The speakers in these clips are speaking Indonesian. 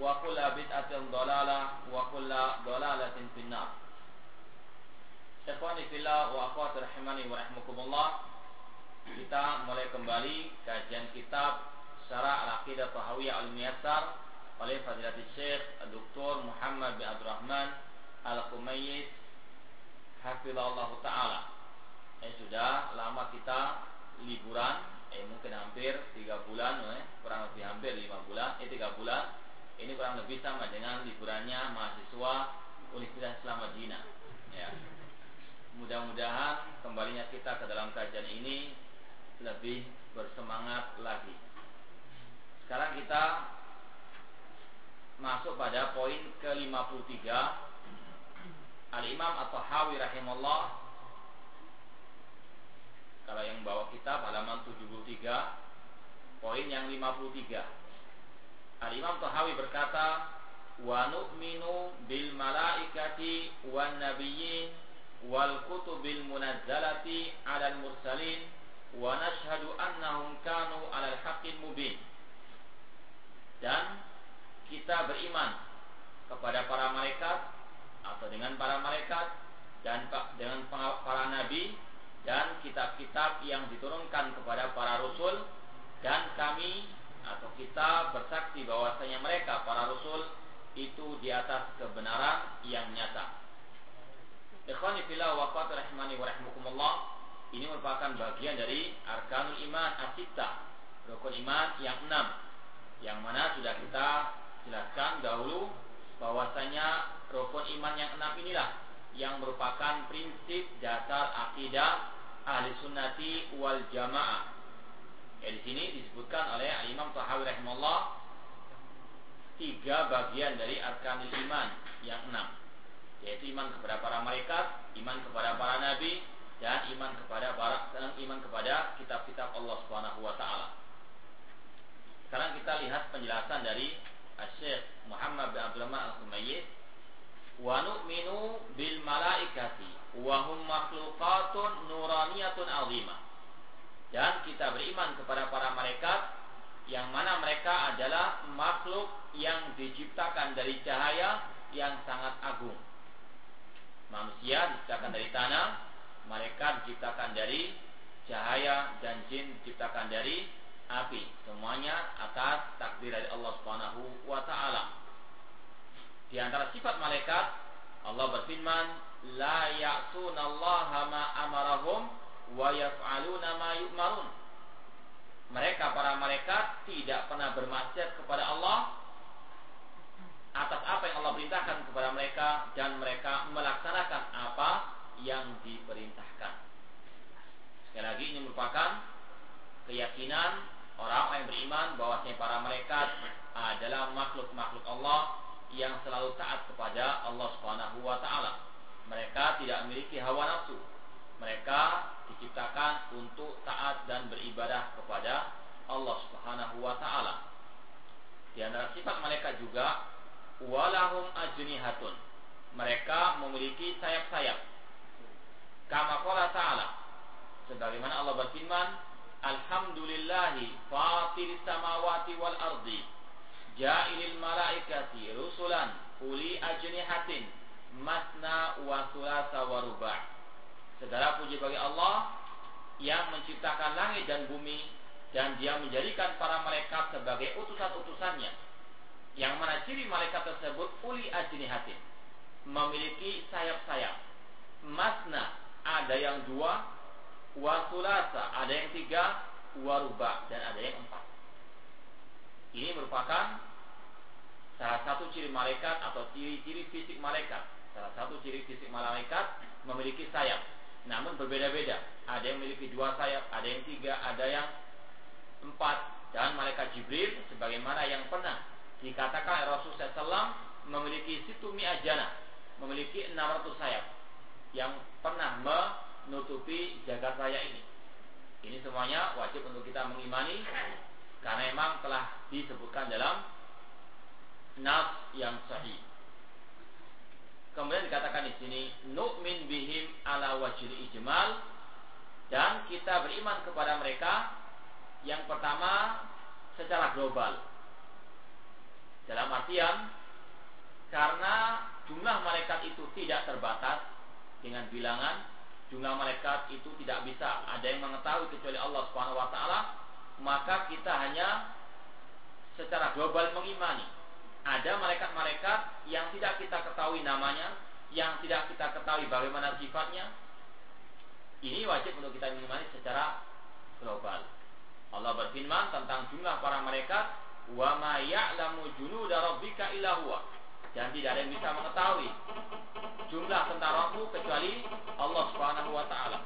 wa kulla bid'atin dalalah wa kulla dalalatin finnar. Ikhwani fillah wa akhwati rahimani wa rahmakumullah. Kita mulai kembali kajian kitab Syarah Al-Aqidah Tahawiyah Al-Miyassar oleh Fadilatul Syekh Dr. Muhammad bin Abdul Rahman Al-Qumayyid Hafizahullah Ta'ala Ini sudah lama kita liburan eh mungkin hampir 3 bulan eh, kurang lebih hampir 5 bulan eh 3 bulan ini kurang lebih sama dengan liburannya mahasiswa Universitas Islam Madinah Ya. Mudah-mudahan kembalinya kita ke dalam kajian ini lebih bersemangat lagi. Sekarang kita masuk pada poin ke-53 Al-Imam At-Tahawi rahimahullah kalau yang bawa kitab halaman 73 poin yang 53 Al-Imam Tahawi berkata wa nu'minu bil malaikati wan nabiyyin wal kutubil munazzalati 'alal mursalin wa nashhadu annahum kanu 'alal haqqil mubin. Dan kita beriman kepada para malaikat atau dengan para malaikat dan dengan para nabi dan kitab-kitab yang diturunkan kepada para rasul dan kami atau kita bersaksi bahwasanya mereka para rasul itu di atas kebenaran yang nyata. Ikhwani fillah wa rahimani wa rahmukumullah ini merupakan bagian dari arkanul iman asita rukun iman yang enam yang mana sudah kita jelaskan dahulu bahwasanya rukun iman yang enam inilah yang merupakan prinsip dasar akidah ahli sunnati wal jamaah. Ya, di sini disebutkan oleh Imam Tahawi rahimahullah tiga bagian dari arkanul iman yang enam yaitu iman kepada para malaikat, iman kepada para nabi, dan iman kepada para iman kepada kitab-kitab Allah Subhanahu wa taala. Sekarang kita lihat penjelasan dari Syekh Muhammad bin Abdul Al-Humayyid wa nu'minu bil malaikati wa hum makhluqatun nuraniyatun azimah. Dan kita beriman kepada para malaikat yang mana mereka adalah makhluk yang diciptakan dari cahaya yang sangat agung. Manusia diciptakan dari tanah, malaikat diciptakan dari cahaya dan jin diciptakan dari api. Semuanya atas takdir dari Allah Subhanahu wa taala. Di antara sifat malaikat Allah berfirman, "La ya'sunallaha ma amarahum wa yaf'aluna ma yu'marun." Mereka para malaikat tidak pernah bermaksiat kepada Allah atas apa yang Allah perintahkan kepada mereka dan mereka melaksanakan apa yang diperintahkan. Sekali lagi ini merupakan keyakinan orang yang beriman bahwasanya para malaikat adalah makhluk-makhluk Allah yang selalu taat kepada Allah Subhanahu wa taala. Mereka tidak memiliki hawa nafsu. Mereka diciptakan untuk taat dan beribadah kepada Allah Subhanahu wa taala. Di antara sifat malaikat juga walahum ajnihatun. Mereka memiliki sayap-sayap. Kama qala ta'ala. Sebagaimana Allah berfirman, Alhamdulillahi fatir samawati wal ardi. Ja'ilil malaikati rusulan uli ajnihatin masna wa sulasa wa ruba'. Segala puji bagi Allah yang menciptakan langit dan bumi dan dia menjadikan para malaikat sebagai utusan-utusannya Yang mana ciri malaikat tersebut uli ajnihatin. Memiliki sayap-sayap. Masna, ada yang dua. Wasulasa, ada yang tiga. Waruba, dan ada yang empat. Ini merupakan salah satu ciri malaikat atau ciri-ciri fisik malaikat. Salah satu ciri fisik malaikat memiliki sayap. Namun berbeda-beda. Ada yang memiliki dua sayap, ada yang tiga, ada yang empat. Dan malaikat Jibril sebagaimana yang pernah dikatakan Rasulullah SAW memiliki situ mi'ajana. Memiliki 600 sayap. Yang pernah menutupi jagat raya ini. Ini semuanya wajib untuk kita mengimani karena memang telah disebutkan dalam nas yang sahih. Kemudian dikatakan di sini nu'min bihim ala wajil ijmal dan kita beriman kepada mereka yang pertama secara global. Dalam artian karena jumlah malaikat itu tidak terbatas dengan bilangan, jumlah malaikat itu tidak bisa ada yang mengetahui kecuali Allah Subhanahu wa taala, maka kita hanya secara global mengimani ada malaikat-malaikat yang tidak kita ketahui namanya, yang tidak kita ketahui bagaimana sifatnya. Ini wajib untuk kita mengimani secara global. Allah berfirman tentang jumlah para malaikat, "Wa ma ya'lamu junuda rabbika illa huwa." Dan tidak ada yang bisa mengetahui jumlah tentaramu kecuali Allah Subhanahu wa taala.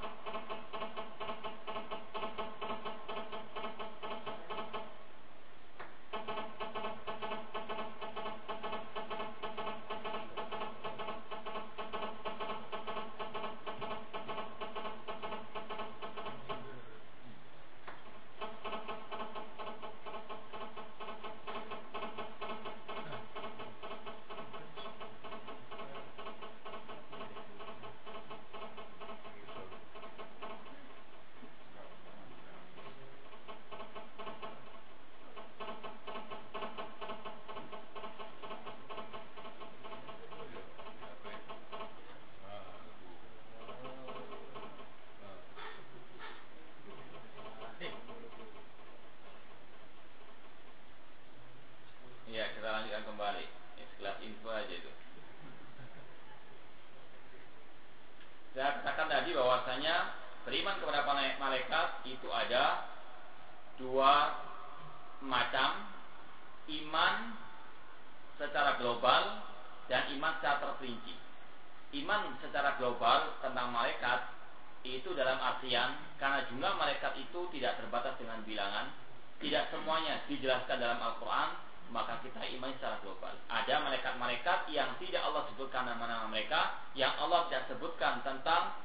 secara global. Ada malaikat-malaikat yang tidak Allah sebutkan nama-nama mereka, yang Allah tidak sebutkan tentang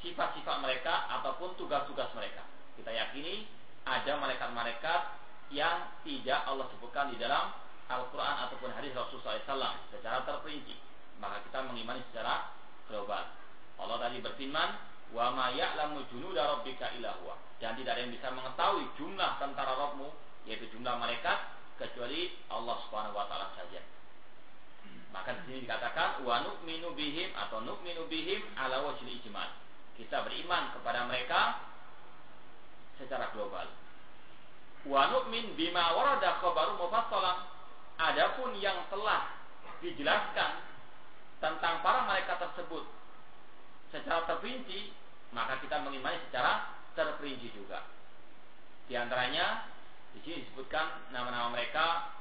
sifat-sifat mereka ataupun tugas-tugas mereka. Kita yakini ada malaikat-malaikat yang tidak Allah sebutkan di dalam Al-Quran ataupun hadis Rasulullah SAW secara terperinci. Maka kita mengimani secara global. Allah tadi berfirman, wa ma ya'lamu junuda rabbika illa huwa. Dan tidak ada yang bisa mengetahui jumlah tentara Rabbmu, yaitu jumlah malaikat kecuali Allah Subhanahu wa taala saja. Maka di sini dikatakan wa nu'minu bihim atau nu'minu bihim ala wajhil ijma'. Kita beriman kepada mereka secara global. Wa nu'min bima warada khabaru mufassalan. Adapun yang telah dijelaskan tentang para malaikat tersebut secara terperinci, maka kita mengimani secara terperinci juga. Di antaranya di sini disebutkan nama-nama mereka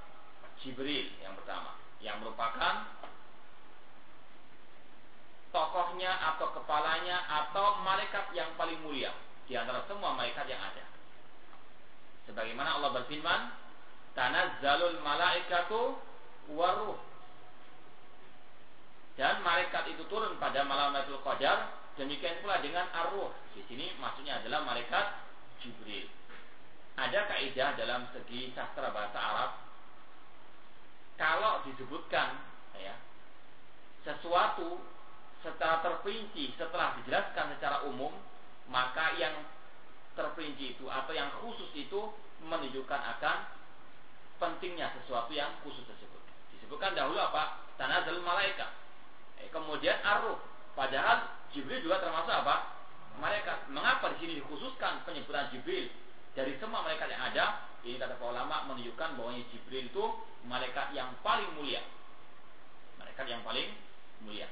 Jibril yang pertama, yang merupakan tokohnya atau kepalanya atau malaikat yang paling mulia di antara semua malaikat yang ada. Sebagaimana Allah berfirman, "Tanazzalul malaikatu waruh." Dan malaikat itu turun pada malam Lailatul Qadar, demikian pula dengan arwah. Di sini maksudnya adalah malaikat Jibril ada kaidah dalam segi sastra bahasa Arab. Kalau disebutkan ya sesuatu secara terperinci setelah dijelaskan secara umum maka yang terperinci itu atau yang khusus itu menunjukkan akan pentingnya sesuatu yang khusus tersebut. Disebutkan dahulu apa? Tanah dalam malaikat eh, kemudian arruh. Padahal Jibril juga termasuk apa? Malaikat. Mengapa di sini dikhususkan penyebutan Jibril? dari semua malaikat yang ada ini kata para ulama menunjukkan bahwa Jibril itu malaikat yang paling mulia malaikat yang paling mulia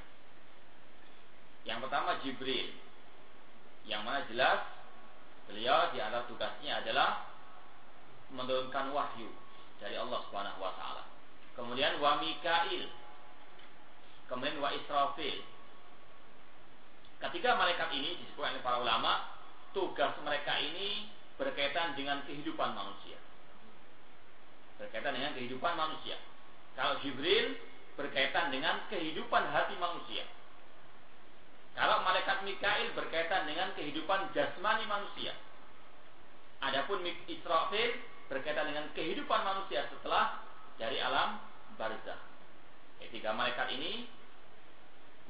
yang pertama Jibril yang mana jelas beliau di atas tugasnya adalah menurunkan wahyu dari Allah Subhanahu wa taala. Kemudian wa Mikail. Kemudian wa Israfil. Ketiga malaikat ini disebutkan oleh para ulama, tugas mereka ini berkaitan dengan kehidupan manusia. Berkaitan dengan kehidupan manusia. Kalau Jibril berkaitan dengan kehidupan hati manusia. Kalau malaikat Mikail berkaitan dengan kehidupan jasmani manusia. Adapun Israfil berkaitan dengan kehidupan manusia setelah dari alam barzah. Ketiga malaikat ini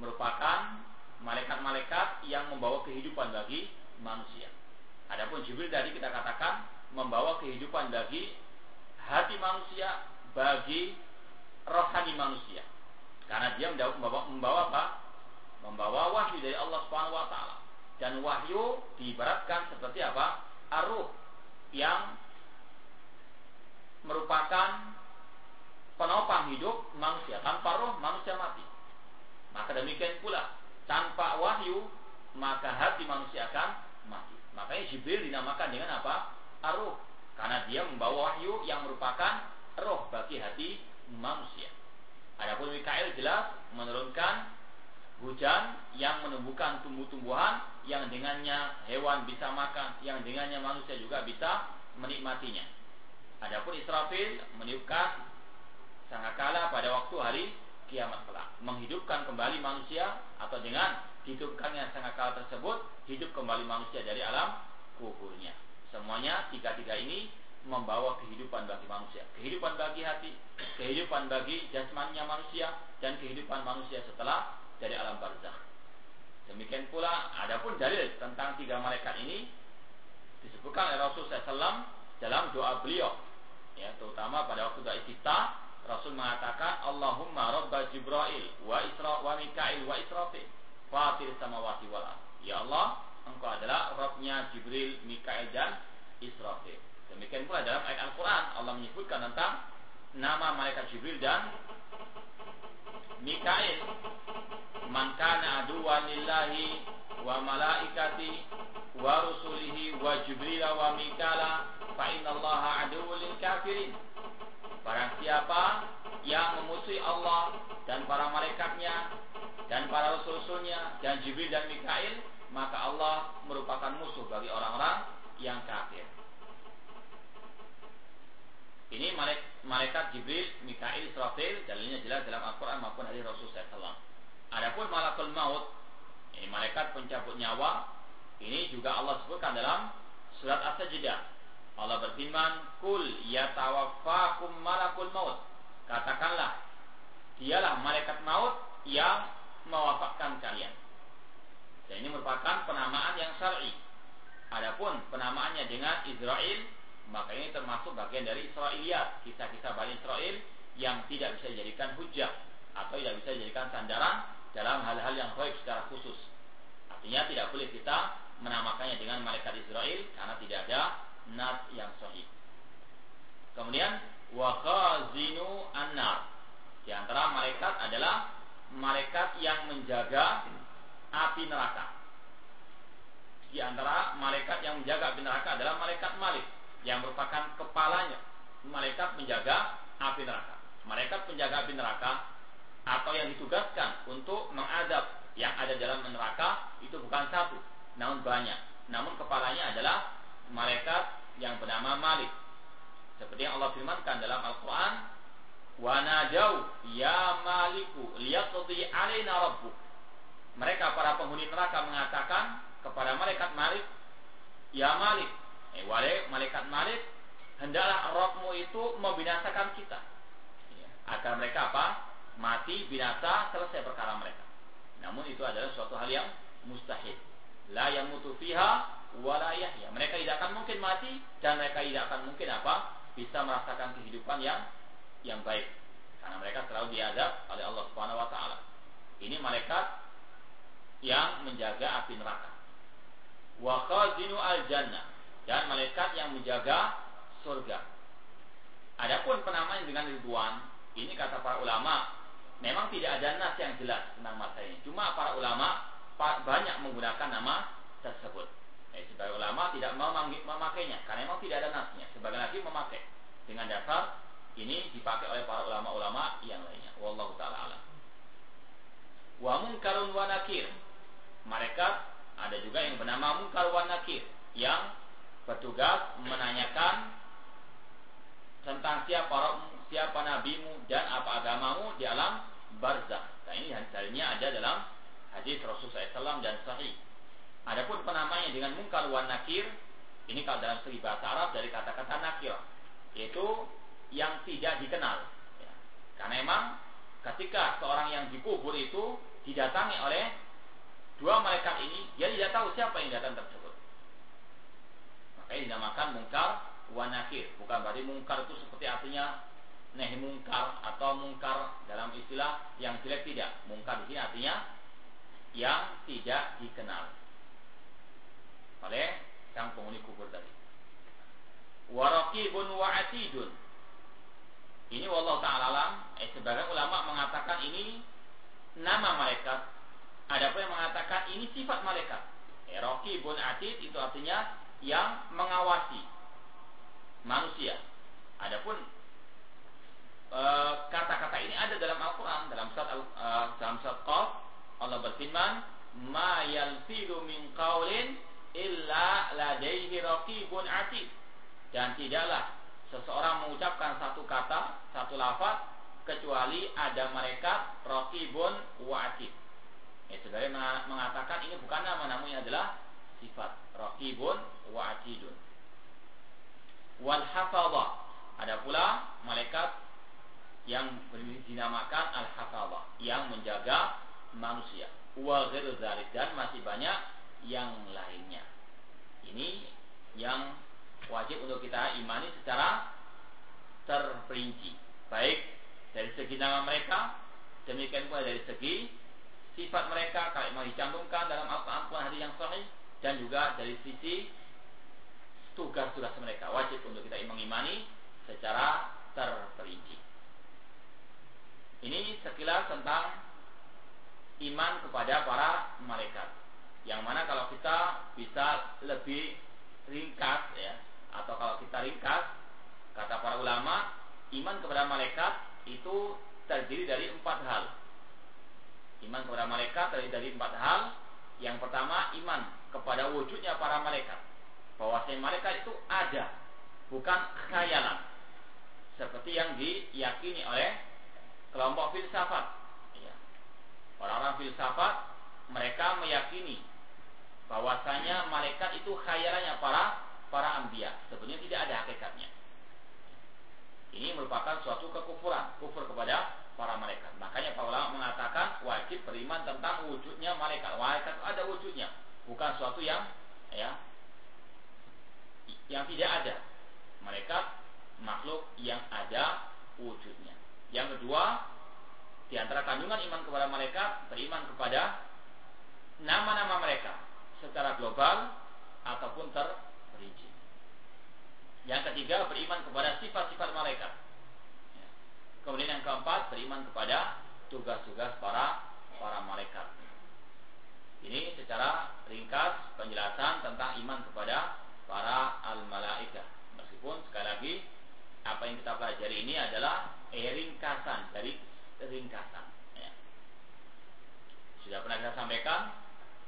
merupakan malaikat-malaikat yang membawa kehidupan bagi manusia. Adapun Jibril tadi kita katakan membawa kehidupan bagi hati manusia, bagi rohani manusia. Karena dia membawa, membawa apa? Membawa wahyu dari Allah Subhanahu wa taala. Dan wahyu diibaratkan seperti apa? Aruh yang merupakan penopang hidup manusia. Tanpa roh manusia mati. Maka demikian pula tanpa wahyu maka hati manusia akan mati. Makanya Jibril dinamakan dengan apa? Aruh. Karena dia membawa wahyu yang merupakan roh bagi hati manusia. Adapun Mikael jelas menurunkan hujan yang menumbuhkan tumbuh-tumbuhan yang dengannya hewan bisa makan, yang dengannya manusia juga bisa menikmatinya. Adapun Israfil meniupkan sangkakala pada waktu hari kiamat kelak, menghidupkan kembali manusia atau dengan hidupkannya sangkakala tersebut hidup kembali manusia dari alam kuburnya. Semuanya tiga-tiga ini membawa kehidupan bagi manusia, kehidupan bagi hati, kehidupan bagi jasmaninya manusia dan kehidupan manusia setelah dari alam barzakh. Demikian pula adapun dalil tentang tiga malaikat ini disebutkan oleh Rasul SAW dalam doa beliau ya terutama pada waktu doa istifta Rasul mengatakan Allahumma rabba Jibril wa Isra wa Mikail wa Israfil fatir samawati wal Ya Allah, engkau adalah Rabbnya Jibril, Mikael dan Israfil. Demikian pula dalam ayat Al-Quran Allah menyebutkan tentang nama malaikat Jibril dan Mikail. Man kana lillahi wa malaikati wa rusulihi wa Jibril wa Mikala fa innallaha aduwwul lil kafirin. Barang siapa yang memusuhi Allah dan para malaikatnya dan para rasul-rasulnya dan Jibril dan Mikail maka Allah merupakan musuh bagi orang-orang yang kafir. Ini malaikat Jibril, Mikail, Israfil dalilnya jelas dalam Al-Quran maupun hadis Rasul SAW. Adapun malakul maut, ini malaikat pencabut nyawa, ini juga Allah sebutkan dalam surat As-Sajdah. Allah berfirman, "Kul yatawaffakum malakul maut." Katakanlah, dialah malaikat maut yang mewafatkan kalian. Dan ini merupakan penamaan yang syar'i. Adapun penamaannya dengan Israel, maka ini termasuk bagian dari Israiliyat, kisah-kisah Bani Israel yang tidak bisa dijadikan hujah atau tidak bisa dijadikan sandaran dalam hal-hal yang baik secara khusus. Artinya tidak boleh kita menamakannya dengan malaikat Israel karena tidak ada nas yang sahih. Kemudian wa khazinu annar. Di antara malaikat adalah malaikat yang menjaga api neraka. Di antara malaikat yang menjaga api neraka adalah malaikat Malik yang merupakan kepalanya malaikat menjaga api neraka. Malaikat penjaga api neraka atau yang ditugaskan untuk mengadab yang ada dalam neraka itu bukan satu, namun banyak. Namun kepalanya adalah malaikat yang bernama Malik. Seperti yang Allah firmankan dalam Al-Quran, Wanajau ya maliku liyaqdi alaina rabbuk. Mereka para penghuni neraka mengatakan kepada malaikat Malik, "Ya Malik, eh wale malaikat Malik, hendaklah Rabbmu itu membinasakan kita." Ya, agar mereka apa? Mati, binasa, selesai perkara mereka. Namun itu adalah suatu hal yang mustahil. La yamutu fiha wa la yahya. Mereka tidak akan mungkin mati dan mereka tidak akan mungkin apa? Bisa merasakan kehidupan yang yang baik karena mereka selalu diadab oleh Allah Subhanahu wa taala. Ini malaikat yang menjaga api neraka. Wa khazinu al jannah dan malaikat yang menjaga surga. Adapun penamaan dengan ridwan, ini kata para ulama, memang tidak ada nas yang jelas tentang masalah ini. Cuma para ulama banyak menggunakan nama tersebut. Eh, sebagai ulama tidak memakainya karena memang tidak ada nasnya. Sebagian lagi memakai dengan dasar ini dipakai oleh para ulama-ulama yang lainnya. Wallahu taala alam. Wa munkarun wa nakir. Mereka ada juga yang bernama munkar wa nakir yang bertugas menanyakan tentang siapa siapa nabimu dan apa agamamu di alam barzakh. Nah ini dalilnya ada dalam hadis Rasulullah SAW dan sahih. Adapun penamanya dengan munkar wa nakir, ini kalau dalam segi bahasa Arab dari kata-kata nakir, yaitu yang tidak dikenal. Ya. Karena memang ketika seorang yang dikubur itu didatangi oleh dua malaikat ini, dia tidak tahu siapa yang datang tersebut. Makanya dinamakan munkar wa nakir. Bukan berarti mungkar itu seperti artinya nehi mungkar atau mungkar dalam istilah yang jelek tidak. Mungkar di sini artinya yang tidak dikenal oleh sang penghuni kubur tadi. Warakibun wa atidun. Ini wallah taala alam, eh, sebagian ulama mengatakan ini nama malaikat. Ada pun yang mengatakan ini sifat malaikat. Eh, raqibun atid itu artinya yang mengawasi manusia. Adapun Eh, kata-kata ini ada dalam Al-Quran dalam surat uh, dalam surat Allah berfirman ma yalfidu min qaulin illa ladaihi raqibun atid dan tidaklah seseorang mengucapkan satu kata satu lafaz kecuali ada mereka raqibun wa atid ya mengatakan ini bukan nama namanya adalah sifat. Raqibun wa wal hafadha ada pula malaikat yang dinamakan al-hafazah yang menjaga manusia. Wa dan masih banyak yang lainnya. Ini yang wajib untuk kita imani secara terperinci. Baik dari segi nama mereka, demikian pula dari segi sifat mereka kalau mau dicantumkan dalam Al-Quran hadis yang sahih dan juga dari sisi tugas-tugas mereka wajib untuk kita mengimani secara terperinci. Ini sekilas tentang iman kepada para malaikat. Yang mana kalau kita bisa lebih ringkas ya, atau kalau kita ringkas, kata para ulama, iman kepada malaikat itu terdiri dari empat hal. Iman kepada malaikat terdiri dari empat hal. Yang pertama, iman kepada wujudnya para malaikat. Bahwasanya malaikat itu ada, bukan khayalan. Seperti yang diyakini oleh kelompok filsafat. Ya. Orang-orang filsafat mereka meyakini bahwasanya malaikat itu khayalannya para para ambia. Sebenarnya tidak ada hakikatnya. Ini merupakan suatu kekufuran, kufur kepada para malaikat. Makanya para ulama mengatakan wajib beriman tentang wujudnya malaikat. Malaikat ada wujudnya, bukan suatu yang ya yang tidak ada. Malaikat makhluk yang ada wujudnya. Yang kedua, di antara kandungan iman kepada malaikat, beriman kepada nama-nama mereka secara global ataupun terperinci. Yang ketiga, beriman kepada sifat-sifat malaikat. Ya. Kemudian yang keempat, beriman kepada tugas-tugas para para malaikat. Ini secara ringkas penjelasan tentang iman kepada para al-malaikah. Meskipun sekali lagi apa yang kita pelajari ini adalah ringkasan dari ringkasan. Ya. Sudah pernah kita sampaikan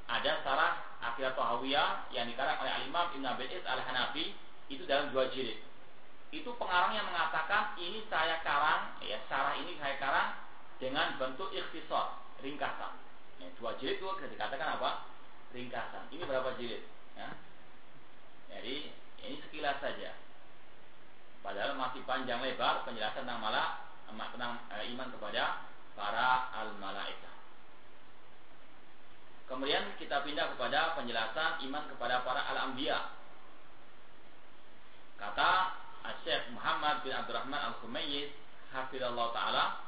ada sarah akidah Tahawiyah yang dikarang oleh Al-Imam Ibn Abil Al-Hanafi itu dalam dua jilid. Itu pengarang yang mengatakan ini saya karang, ya sarah ini saya karang dengan bentuk ikhtisar, ringkasan. Ya, dua jilid itu dikatakan apa? Ringkasan. Ini berapa jilid? Ya. Jadi ini sekilas saja. Padahal masih panjang lebar penjelasan tentang malak tentang e, iman kepada para al-malaikah. Kemudian kita pindah kepada penjelasan iman kepada para al-anbiya. Kata Syekh Muhammad bin Abdurrahman Al-Khumayyiz hafizallahu taala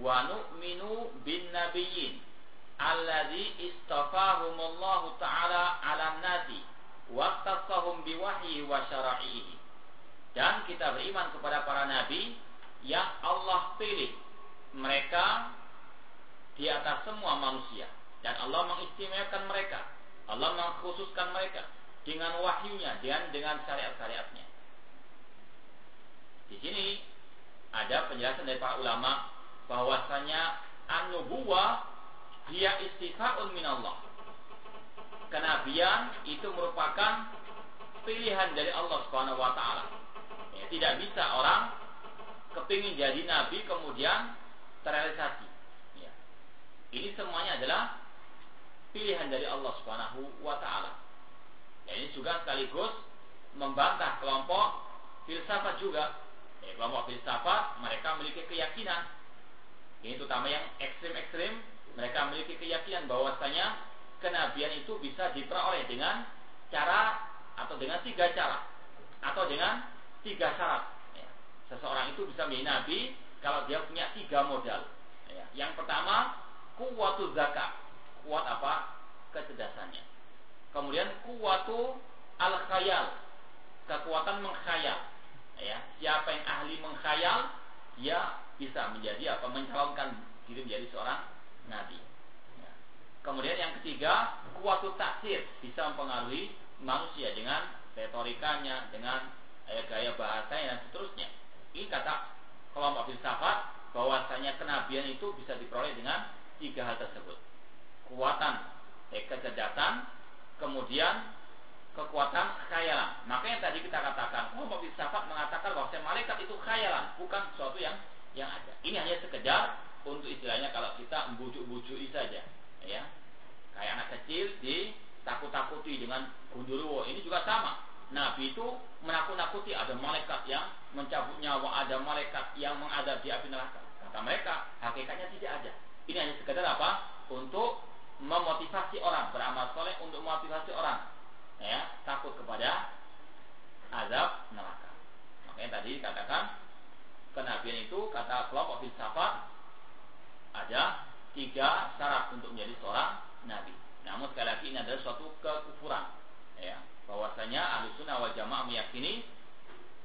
wa nu'minu bin nabiyyin alladzi istafahumullahu taala 'ala nasi wa tasahum biwahyi wa syara'ihi Dan kita beriman kepada para nabi yang Allah pilih mereka di atas semua manusia dan Allah mengistimewakan mereka. Allah mengkhususkan mereka dengan wahyunya dan dengan syariat-syariatnya. Di sini ada penjelasan dari para ulama bahwasanya an-nubuwah dia istifaun minallah. Kenabian itu merupakan pilihan dari Allah Subhanahu wa taala. Ya, tidak bisa orang kepingin jadi nabi kemudian terrealisasi. Ya. Ini semuanya adalah pilihan dari Allah Subhanahu wa taala. Ya, ini juga sekaligus membantah kelompok filsafat juga. Ya, kelompok filsafat mereka memiliki keyakinan. Ini terutama yang ekstrim-ekstrim, mereka memiliki keyakinan bahwasanya kenabian itu bisa diperoleh dengan cara atau dengan tiga cara atau dengan tiga syarat. Ya. Seseorang itu bisa menjadi nabi kalau dia punya tiga modal. Ya. Yang pertama, kuwatu zakat. Kuat apa? Kecerdasannya. Kemudian kuwatu al-khayal. Kekuatan mengkhayal. Ya. Siapa yang ahli mengkhayal, dia bisa menjadi apa? Mencalonkan diri menjadi seorang nabi. Ya. Kemudian yang ketiga, kuwatu taksir. Bisa mempengaruhi manusia dengan retorikanya, dengan eh, gaya bahasanya dan seterusnya. Ini kata kelompok filsafat bahwasanya kenabian itu bisa diperoleh dengan tiga hal tersebut. Kekuatan eh, kecerdasan, kemudian kekuatan khayalan. Makanya tadi kita katakan, kelompok filsafat mengatakan bahwa malaikat itu khayalan, bukan sesuatu yang yang ada. Ini hanya sekedar untuk istilahnya kalau kita membujuk-bujui saja, ya. Kayak anak kecil di takut-takuti dengan gundurwo. Ini juga sama. Nabi itu menakut-nakuti ada malaikat yang mencabut nyawa, ada malaikat yang mengadab di api neraka. Kata mereka, hakikatnya tidak ada. Ini hanya sekedar apa? Untuk memotivasi orang beramal soleh untuk memotivasi orang ya takut kepada azab neraka. Makanya tadi dikatakan kenabian itu kata kelompok filsafat ada tiga syarat untuk menjadi seorang nabi. Namun sekali lagi ini adalah suatu kekufuran. Ya, bahwasanya ahli sunnah wal jamaah meyakini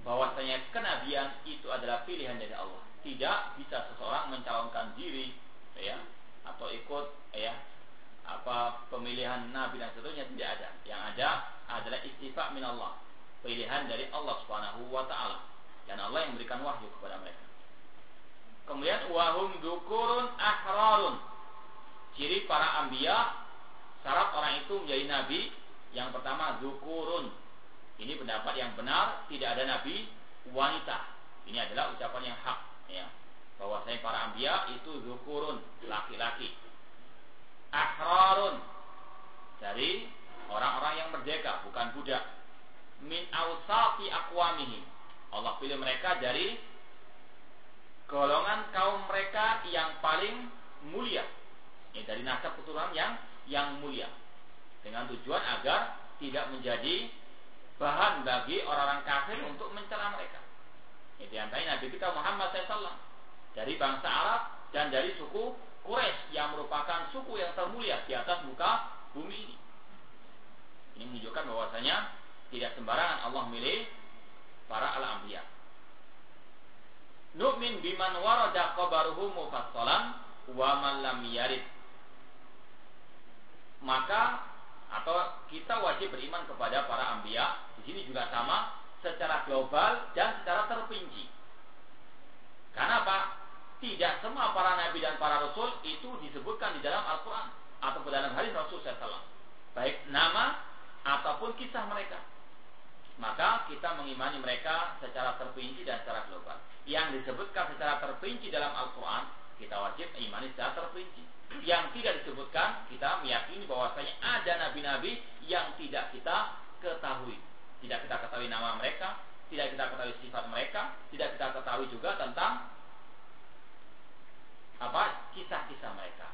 bahwasanya kenabian itu adalah pilihan dari Allah. Tidak bisa seseorang mencalonkan diri, ya, atau ikut, ya, apa pemilihan nabi dan seterusnya tidak ada. Yang ada adalah istifak min Allah, pilihan dari Allah Subhanahu wa taala. Dan Allah yang memberikan wahyu kepada mereka. Kemudian wahum dukurun ahrarun. Ciri para ambia Syarat orang itu menjadi nabi yang pertama zukurun. Ini pendapat yang benar, tidak ada nabi wanita. Ini adalah ucapan yang hak, ya. Bahwa saya para ambia itu zukurun, laki-laki. Ahrarun dari orang-orang yang merdeka, bukan budak. Min awsati akwamihi. Allah pilih mereka dari golongan kaum mereka yang paling mulia. Ya, dari nasab keturunan yang yang mulia dengan tujuan agar tidak menjadi bahan bagi orang-orang kafir untuk mencela mereka. Ini di antaranya Nabi kita Muhammad SAW dari bangsa Arab dan dari suku Quraisy yang merupakan suku yang termulia di atas muka bumi ini. Ini menunjukkan bahwasanya tidak sembarangan Allah milih para al-anbiya. Nu'min biman warada qabaruhu mufassalan wa man lam yarid maka atau kita wajib beriman kepada para ambia di sini juga sama secara global dan secara terpinci. Karena apa? Tidak semua para nabi dan para rasul itu disebutkan di dalam Al-Quran atau dalam hadis Rasul SAW. Baik nama ataupun kisah mereka. Maka kita mengimani mereka secara terpinci dan secara global. Yang disebutkan secara terpinci dalam Al-Quran, kita wajib imani secara terpinci yang tidak disebutkan, kita meyakini bahwasanya ada nabi-nabi yang tidak kita ketahui. Tidak kita ketahui nama mereka, tidak kita ketahui sifat mereka, tidak kita ketahui juga tentang apa kisah-kisah mereka.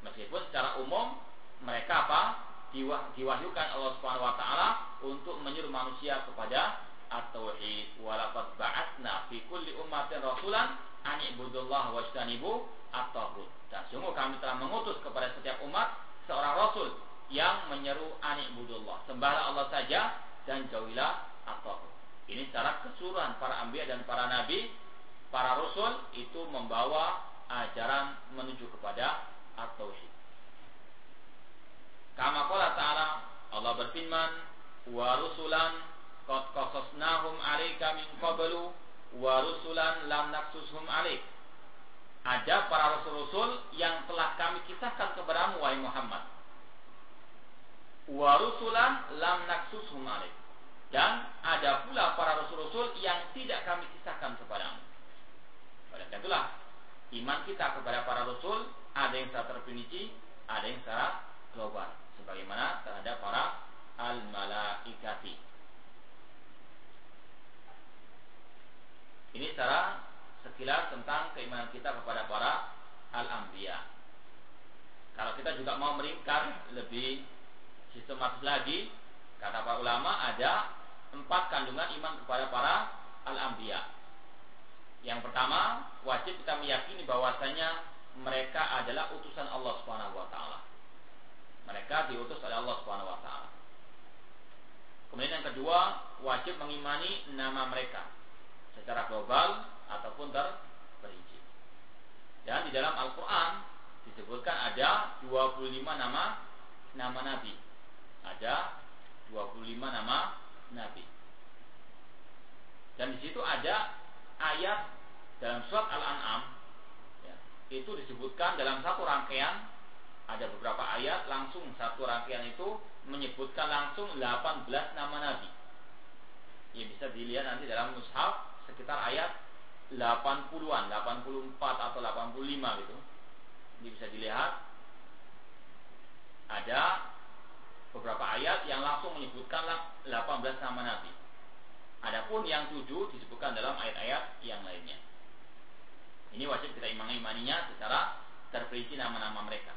Meskipun secara umum mereka apa diwahyukan Allah Subhanahu wa taala untuk menyuruh manusia kepada at-tauhid wa laqad ba'atsna fi kulli ummatin rasulan an ibudullah wajtanibu at-taghut. Dan sungguh kami telah mengutus kepada setiap umat seorang rasul yang menyeru anik budullah. Sembahlah Allah saja dan jauhilah atau Ini secara keseluruhan para ambiya dan para nabi, para rasul itu membawa ajaran menuju kepada at-tauhid. Kama qala ta'ala Allah berfirman, "Wa rusulan qad qasasnahum 'alaika min qablu wa rusulan lam naqsushum 'alaik." Ada para rasul-rasul yang telah kami kisahkan kepadamu wahai Muhammad. Wa rusulan lam naqsushum 'alaik. Dan ada pula para rasul-rasul yang tidak kami kisahkan kepadamu. Oleh karena itulah iman kita kepada para rasul ada yang secara terperinci, ada yang secara global sebagaimana terhadap para al-malaikati. Ini secara sekilas tentang keimanan kita kepada para al-anbiya. Kalau kita juga mau meringkas lebih sistematis lagi, kata para ulama ada empat kandungan iman kepada para al-anbiya. Yang pertama, wajib kita meyakini bahwasanya mereka adalah utusan Allah Subhanahu wa taala. Mereka diutus oleh Allah Subhanahu wa taala. Kemudian yang kedua, wajib mengimani nama mereka secara global ataupun terperinci. Dan di dalam Al-Qur'an disebutkan ada 25 nama nama nabi. Ada 25 nama nabi. Dan di situ ada ayat dalam surat Al-An'am ya, itu disebutkan dalam satu rangkaian ada beberapa ayat langsung satu rangkaian itu menyebutkan langsung 18 nama nabi. Ya bisa dilihat nanti dalam mushaf sekitar ayat 80-an, 84 atau 85 gitu. Ini bisa dilihat ada beberapa ayat yang langsung menyebutkan 18 nama nabi. Adapun yang tujuh disebutkan dalam ayat-ayat yang lainnya. Ini wajib kita imani imaninya secara terperinci nama-nama mereka.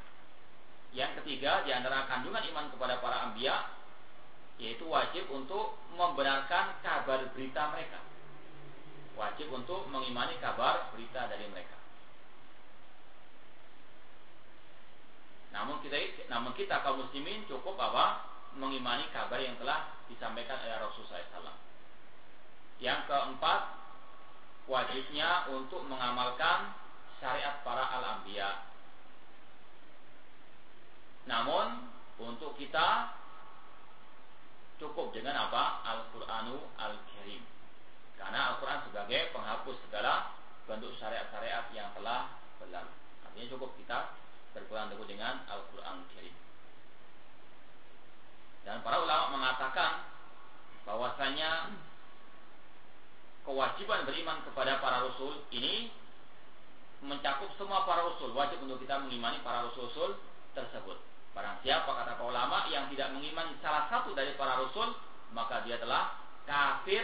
Yang ketiga, di antara kandungan iman kepada para ambia, yaitu wajib untuk membenarkan kabar berita mereka. Wajib untuk mengimani kabar berita dari mereka. Namun kita, namun kita kaum muslimin cukup apa? Mengimani kabar yang telah disampaikan oleh Rasulullah SAW. Yang keempat, wajibnya untuk mengamalkan syariat para al-anbiya namun untuk kita cukup dengan apa? Al-Qur'anu Al-Karim. Karena Al-Qur'an sebagai penghapus segala bentuk syariat-syariat yang telah berlalu. Artinya cukup kita berpegang teguh dengan Al-Qur'an Karim. Dan para ulama mengatakan bahwasanya kewajiban beriman kepada para rasul ini mencakup semua para rasul. Wajib untuk kita mengimani para rasul-rasul tersebut. Barang siapa kata para ulama yang tidak mengimani salah satu dari para rasul, maka dia telah kafir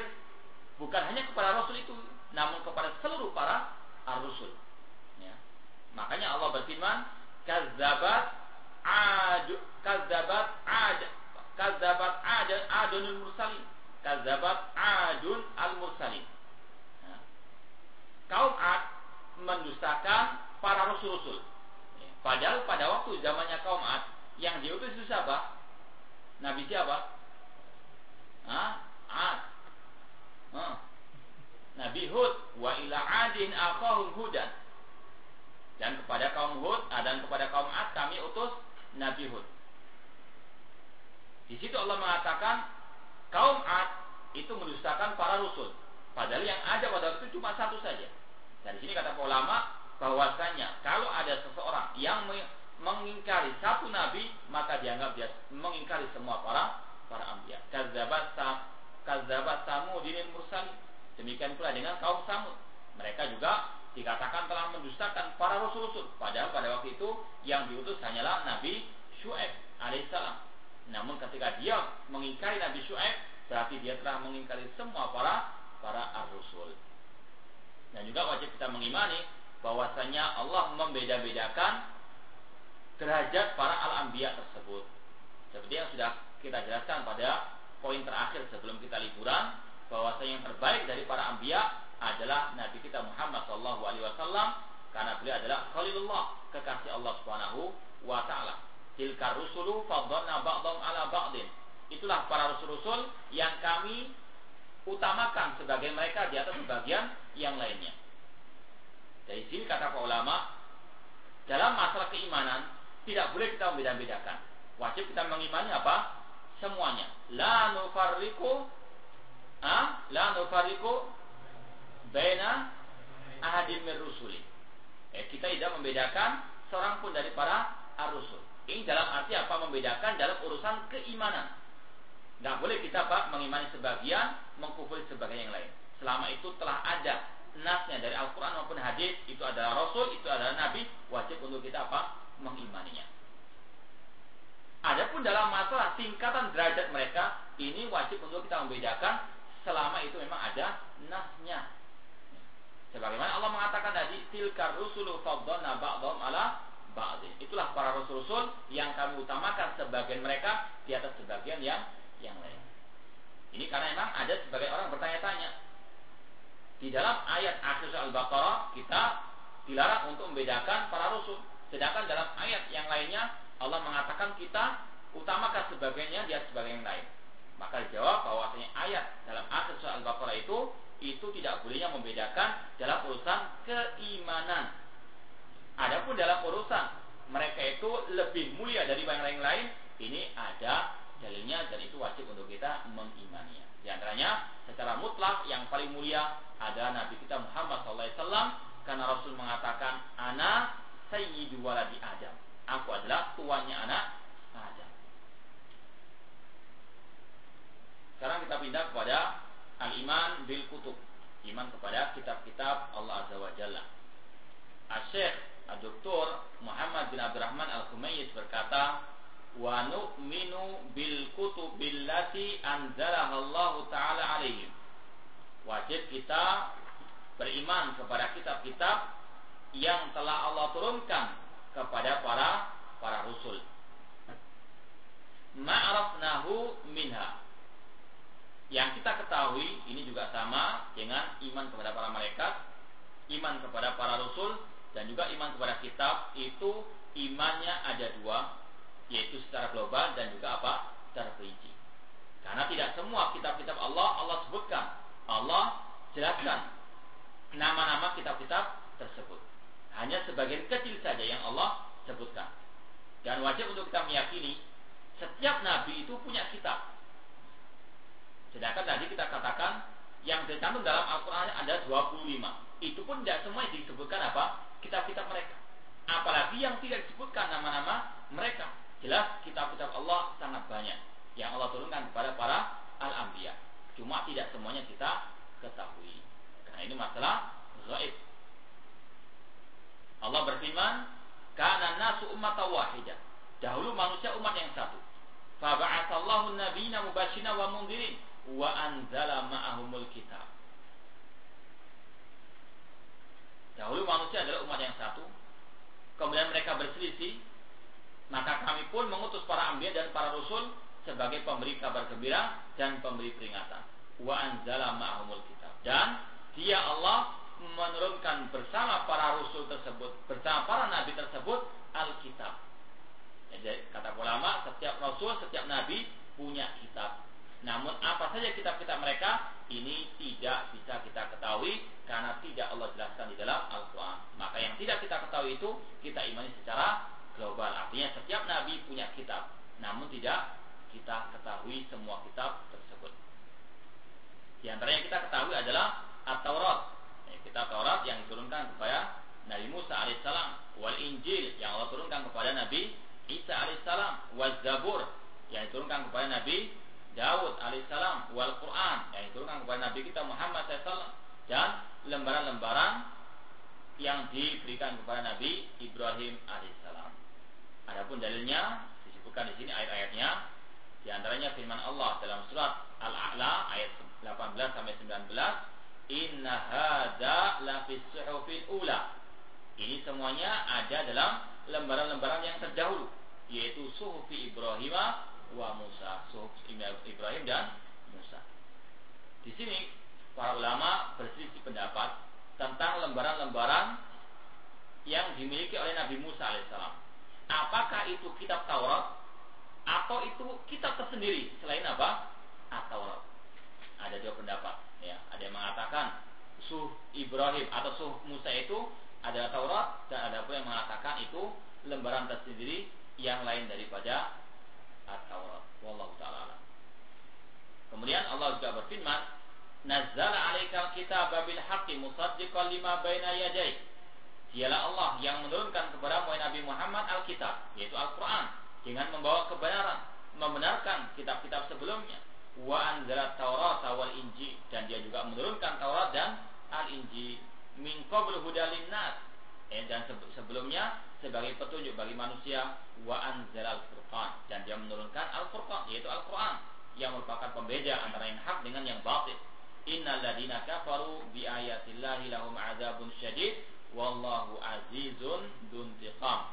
bukan hanya kepada rasul itu, namun kepada seluruh para ar-rusul. Ya. Makanya Allah berfirman, "Kazzabat ad kazzabat ad kazzabat ad adunul mursalin." Kazzabat adun al-mursalin. Ya. Kaum Ad mendustakan para rasul-rasul. Ya. Padahal pada waktu zamannya kaum Ad yang diutus itu siapa? Nabi siapa? Hah? Ad. Nabi Hud wa ila adin akhahum hudan. Dan kepada kaum Hud ah, dan kepada kaum Ad kami utus Nabi Hud. Di situ Allah mengatakan kaum Ad itu mendustakan para rasul. Padahal yang ada pada waktu itu cuma satu saja. Dan di sini kata ulama bahwasanya kalau ada seseorang yang mengingkari satu nabi maka dianggap dia mengingkari semua para para anbiya. Kazzabat sam kazzabat samudin mursal. Demikian pula dengan kaum Samud. Mereka juga dikatakan telah mendustakan para rasul-rasul. Padahal pada waktu itu yang diutus hanyalah Nabi Syuaib alaihissalam. Namun ketika dia mengingkari Nabi Syuaib, berarti dia telah mengingkari semua para para ar-rasul. Dan juga wajib kita mengimani bahwasanya Allah membeda-bedakan derajat para al-anbiya tersebut. Seperti yang sudah kita jelaskan pada poin terakhir sebelum kita liburan, bahwa yang terbaik dari para anbiya adalah Nabi kita Muhammad sallallahu alaihi wasallam karena beliau adalah Khalilullah, kekasih Allah Subhanahu wa taala. Tilka rusulu faddalna ba'dhum ala ba'din. Itulah para rasul-rasul yang kami utamakan sebagian mereka di atas sebagian yang lainnya. Dari sini kata para ulama, dalam masalah keimanan tidak boleh kita membeda-bedakan. Wajib kita mengimani apa? Semuanya. La nufarriku ah, la nufarriku baina ahadin min rusuli. Eh, kita tidak membedakan seorang pun dari para ar-rusul. Ini dalam arti apa? Membedakan dalam urusan keimanan. Nggak boleh kita Pak mengimani sebagian, mengkufuri sebagian yang lain. Selama itu telah ada nasnya dari Al-Quran maupun hadis, itu adalah Rasul, itu adalah Nabi, wajib untuk kita apa? Mengimaninya. Adapun dalam masalah tingkatan derajat mereka, ini wajib untuk kita membedakan selama itu memang ada nasnya. Sebagaimana Allah mengatakan tadi, tilkar rusulu faddalna ba'dhum ala ba'dhin. Itulah para rasul-rasul yang kami utamakan sebagian mereka di atas sebagian yang yang lain. Ini karena memang ada sebagai orang bertanya-tanya. Di dalam ayat akhir Al-Baqarah kita dilarang untuk membedakan para rasul. Sedangkan dalam ayat yang lainnya Allah mengatakan kita utamakan sebagiannya di atas sebagian yang lain. Maka dijawab bahwasanya ayat dalam akhir surah Al-Baqarah itu itu tidak bolehnya membedakan dalam urusan keimanan. Adapun dalam urusan mereka itu lebih mulia dari yang lain-lain, ini ada dalilnya dan itu wajib untuk kita mengimaninya. Di antaranya secara mutlak yang paling mulia adalah Nabi kita Muhammad SAW karena Rasul mengatakan anak sayyidu waladi Adam. Aku adalah tuannya anak Adam. Sekarang kita pindah kepada al-iman bil kutub. Iman kepada kitab-kitab Allah Azza wa Jalla. Dr. Muhammad bin Abdurrahman Al-Khumayyis berkata, wa nu'minu bil kutubil lati anzalaha Allah taala alaihim. Wajib kita beriman kepada kitab-kitab yang telah Allah turunkan kepada para para rasul. Ma'rafnahu minha. Yang kita ketahui ini juga sama dengan iman kepada para malaikat, iman kepada para rasul dan juga iman kepada kitab itu imannya ada dua yaitu secara global dan juga apa secara perinci. Karena tidak semua kitab-kitab Allah Allah sebutkan, Allah jelaskan nama-nama kitab-kitab tersebut. Hanya sebagian kecil saja yang Allah sebutkan. Dan wajib untuk kita meyakini setiap nabi itu punya kitab. Sedangkan tadi kita katakan yang tercantum dalam Al-Quran ada 25. Itu pun tidak semua disebutkan apa? Kitab-kitab mereka. Apalagi yang tidak disebutkan nama-nama mereka. Jelas kitab-kitab Allah sangat banyak yang Allah turunkan kepada para al-anbiya. Cuma tidak semuanya kita ketahui. Karena ini masalah gaib. Allah berfirman, "Kana nasu ummatan wahidah." Dahulu manusia umat yang satu. Faba'atsallahu nabiyina mubashina wa mundirin wa anzala ma'ahumul kitab. Dahulu manusia adalah umat yang satu. Kemudian mereka berselisih maka kami pun mengutus para ambiya dan para rasul sebagai pemberi kabar gembira dan pemberi peringatan. Wa anzala ma'ahumul kitab. Dan dia Allah menurunkan bersama para rasul tersebut, bersama para nabi tersebut Alkitab. Jadi kata ulama, setiap rasul, setiap nabi punya kitab. Namun apa saja kitab-kitab mereka ini tidak bisa kita ketahui karena tidak Allah jelaskan di dalam Al-Quran. Maka yang tidak kita ketahui itu kita imani secara global. Artinya setiap nabi punya kitab, namun tidak kita ketahui semua kitab tersebut. Di antara yang kita ketahui adalah At-Taurat. Ya, kitab Taurat yang diturunkan kepada Nabi Musa alaihissalam, wal Injil yang Allah turunkan kepada Nabi Isa alaihissalam, wal Zabur yang diturunkan kepada Nabi Daud alaihissalam, wal Quran yang diturunkan kepada Nabi kita Muhammad SAW dan lembaran-lembaran yang diberikan kepada Nabi Ibrahim alaihissalam. Adapun dalilnya disebutkan di sini ayat-ayatnya di antaranya firman Allah dalam surat Al-A'la ayat 18 sampai 19 Inna hadza la fis ula. Ini semuanya ada dalam lembaran-lembaran yang terdahulu yaitu suhufi Ibrahim wa Musa, suhuf Ibrahim dan Musa. Di sini para ulama berselisih pendapat tentang lembaran-lembaran yang dimiliki oleh Nabi Musa alaihissalam apakah itu kitab Taurat atau itu kitab tersendiri selain apa? At-Taurat. ada dua pendapat. Ya, ada yang mengatakan suh Ibrahim atau suh Musa itu adalah Taurat dan ada pun yang mengatakan itu lembaran tersendiri yang lain daripada At-Taurat. Wallahu taala. Kemudian Allah juga berfirman, "Nazzala 'alaikal kitaba bil haqqi musaddiqan lima baina yadayhi." Dialah Allah yang menurunkan kepada Nabi Muhammad Alkitab, yaitu Al-Quran, dengan membawa kebenaran, membenarkan kitab-kitab sebelumnya. Wa anzalat Taurat wal Injil dan dia juga menurunkan Taurat dan Al-Injil min qabl huda linnas. Eh, dan sebelumnya sebagai petunjuk bagi manusia wa anzalal furqan dan dia menurunkan Al-Furqan yaitu Al-Qur'an yang merupakan pembeda antara yang hak dengan yang batil. Innal ladina kafaru bi ayatillahi lahum adzabun syadid wallahu azizun duntiqam.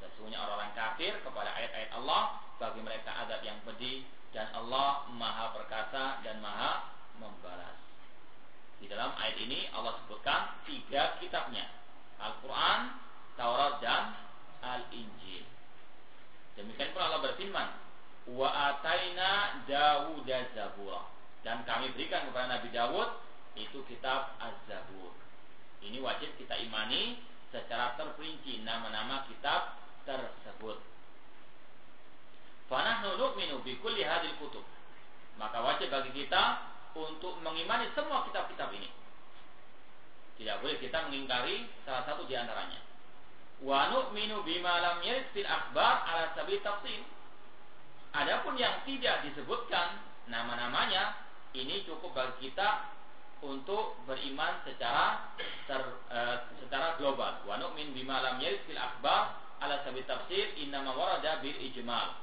Sesungguhnya orang-orang kafir kepada ayat-ayat Allah bagi mereka adab yang pedih dan Allah Maha perkasa dan Maha membalas. Di dalam ayat ini Allah sebutkan tiga kitabnya. Al-Quran, Taurat, dan Al-Injil. Demikian pula Allah berfirman, Wa ataina Dawud Zabura. Dan kami berikan kepada Nabi Dawud itu kitab Az-Zabur. Ini wajib kita imani secara terperinci nama-nama kitab tersebut. Fanahnu nu'minu bi kulli hadil kutub. Maka wajib bagi kita untuk mengimani semua kitab-kitab ini. Tidak boleh kita mengingkari salah satu di antaranya. Wa nu'minu bima lam yarid fil akhbar ala sabi tafsir. Adapun yang tidak disebutkan nama-namanya, ini cukup bagi kita untuk beriman secara ter, uh, secara global. Wa nu'min bima lam yarid fil akhbar ala tafsir innama warada bil ijmal.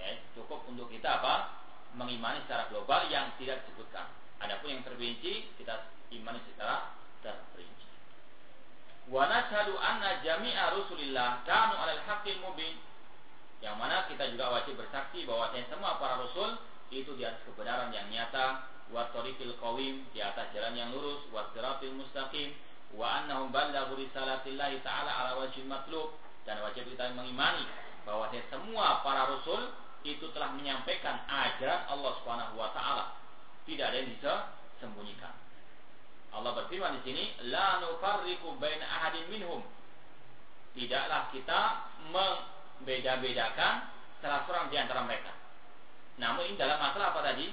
Ya, cukup untuk kita apa? mengimani secara global yang tidak disebutkan. Adapun yang terperinci kita imani secara terperinci. Wa nashhadu anna jami'a rusulillah kanu 'alal haqqil mubin. Yang mana kita juga wajib bersaksi bahwa semua para rasul itu di atas kebenaran yang nyata, wa tariqil qawim, di atas jalan yang lurus, wa siratil mustaqim, wa annahum ballaghu risalatillahi ta'ala ala wajhil matlub dan wajib kita mengimani bahwa semua para rasul itu telah menyampaikan ajaran Allah Subhanahu wa taala. Tidak ada yang bisa sembunyikan. Allah berfirman di sini, la nufarriqu baina ahadin minhum. Tidaklah kita membeda-bedakan salah seorang di antara mereka. Namun ini dalam masalah apa tadi?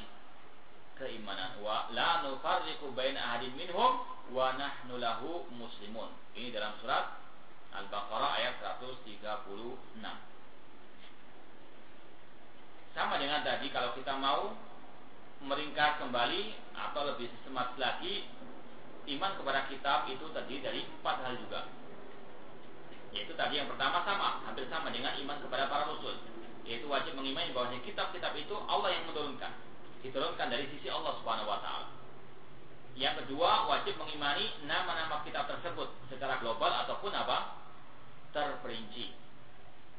Keimanan. Wa la nufarriqu baina ahadin minhum wa nahnu lahu muslimun. Ini dalam surat Al-Baqarah ayat 136. Sama dengan tadi kalau kita mau meringkas kembali atau lebih sistematis lagi iman kepada kitab itu terdiri dari empat hal juga. Yaitu tadi yang pertama sama, hampir sama dengan iman kepada para rasul. Yaitu wajib mengimani bahwa kitab-kitab itu Allah yang menurunkan. Diturunkan dari sisi Allah Subhanahu wa taala. Yang kedua, wajib mengimani nama-nama kitab tersebut secara global ataupun apa? terperinci.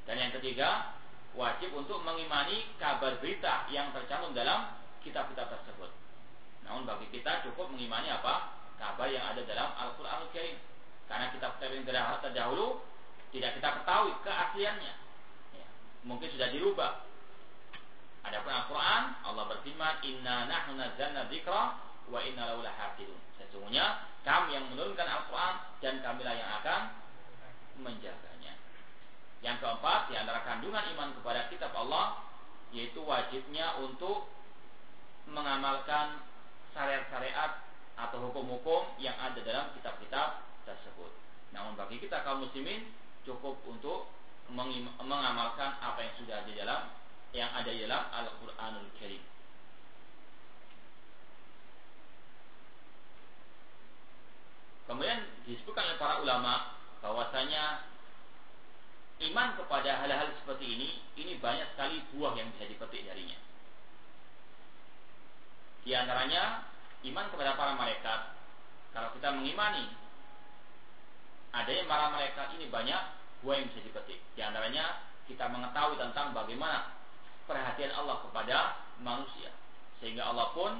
Dan yang ketiga, wajib untuk mengimani kabar berita yang tercantum dalam kitab-kitab tersebut. Namun bagi kita cukup mengimani apa? Kabar yang ada dalam Al-Quran Al-Karim. Karena kitab-kitab yang terdahulu tidak kita ketahui keasliannya. Ya, mungkin sudah dirubah. Adapun Al-Quran, Allah berfirman, Inna nahnu nazzalna dzikra wa inna lahu lahafidun. Sesungguhnya kami yang menurunkan Al-Quran dan kamilah yang akan menjaga. Yang keempat, di antara kandungan iman kepada kitab Allah, yaitu wajibnya untuk mengamalkan syariat-syariat atau hukum-hukum yang ada dalam kitab-kitab tersebut. Namun bagi kita kaum muslimin cukup untuk mengamalkan apa yang sudah ada dalam yang ada dalam Al-Qur'anul Karim. Kemudian disebutkan oleh para ulama bahwasanya iman kepada hal-hal seperti ini, ini banyak sekali buah yang bisa dipetik darinya. Di antaranya iman kepada para malaikat. Kalau kita mengimani adanya para malaikat ini banyak buah yang bisa dipetik. Di antaranya kita mengetahui tentang bagaimana perhatian Allah kepada manusia. Sehingga Allah pun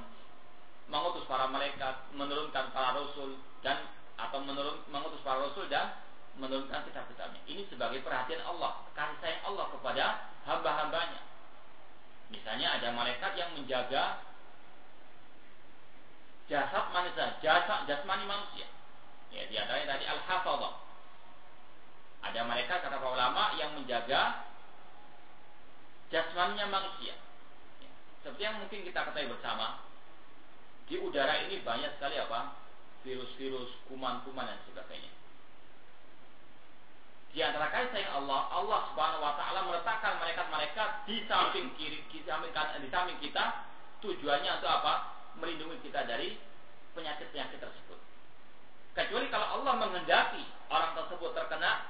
mengutus para malaikat, menurunkan para rasul dan atau menurun, mengutus para rasul dan menurunkan kitab-kitabnya. Ini sebagai perhatian Allah, kasih sayang Allah kepada hamba-hambanya. Misalnya ada malaikat yang menjaga jasad manusia, jasad jasmani manusia. Ya, di antaranya tadi al-hafadhah. Ada mereka kata para ulama yang menjaga jasmaninya manusia. Ya, seperti yang mungkin kita ketahui bersama, di udara ini banyak sekali apa? Virus-virus, kuman-kuman dan sebagainya. Di antara kasih Allah, Allah Subhanahu wa taala meletakkan malaikat-malaikat di samping kiri, di samping, di samping kita tujuannya untuk apa? Melindungi kita dari penyakit-penyakit tersebut. Kecuali kalau Allah menghendaki orang tersebut terkena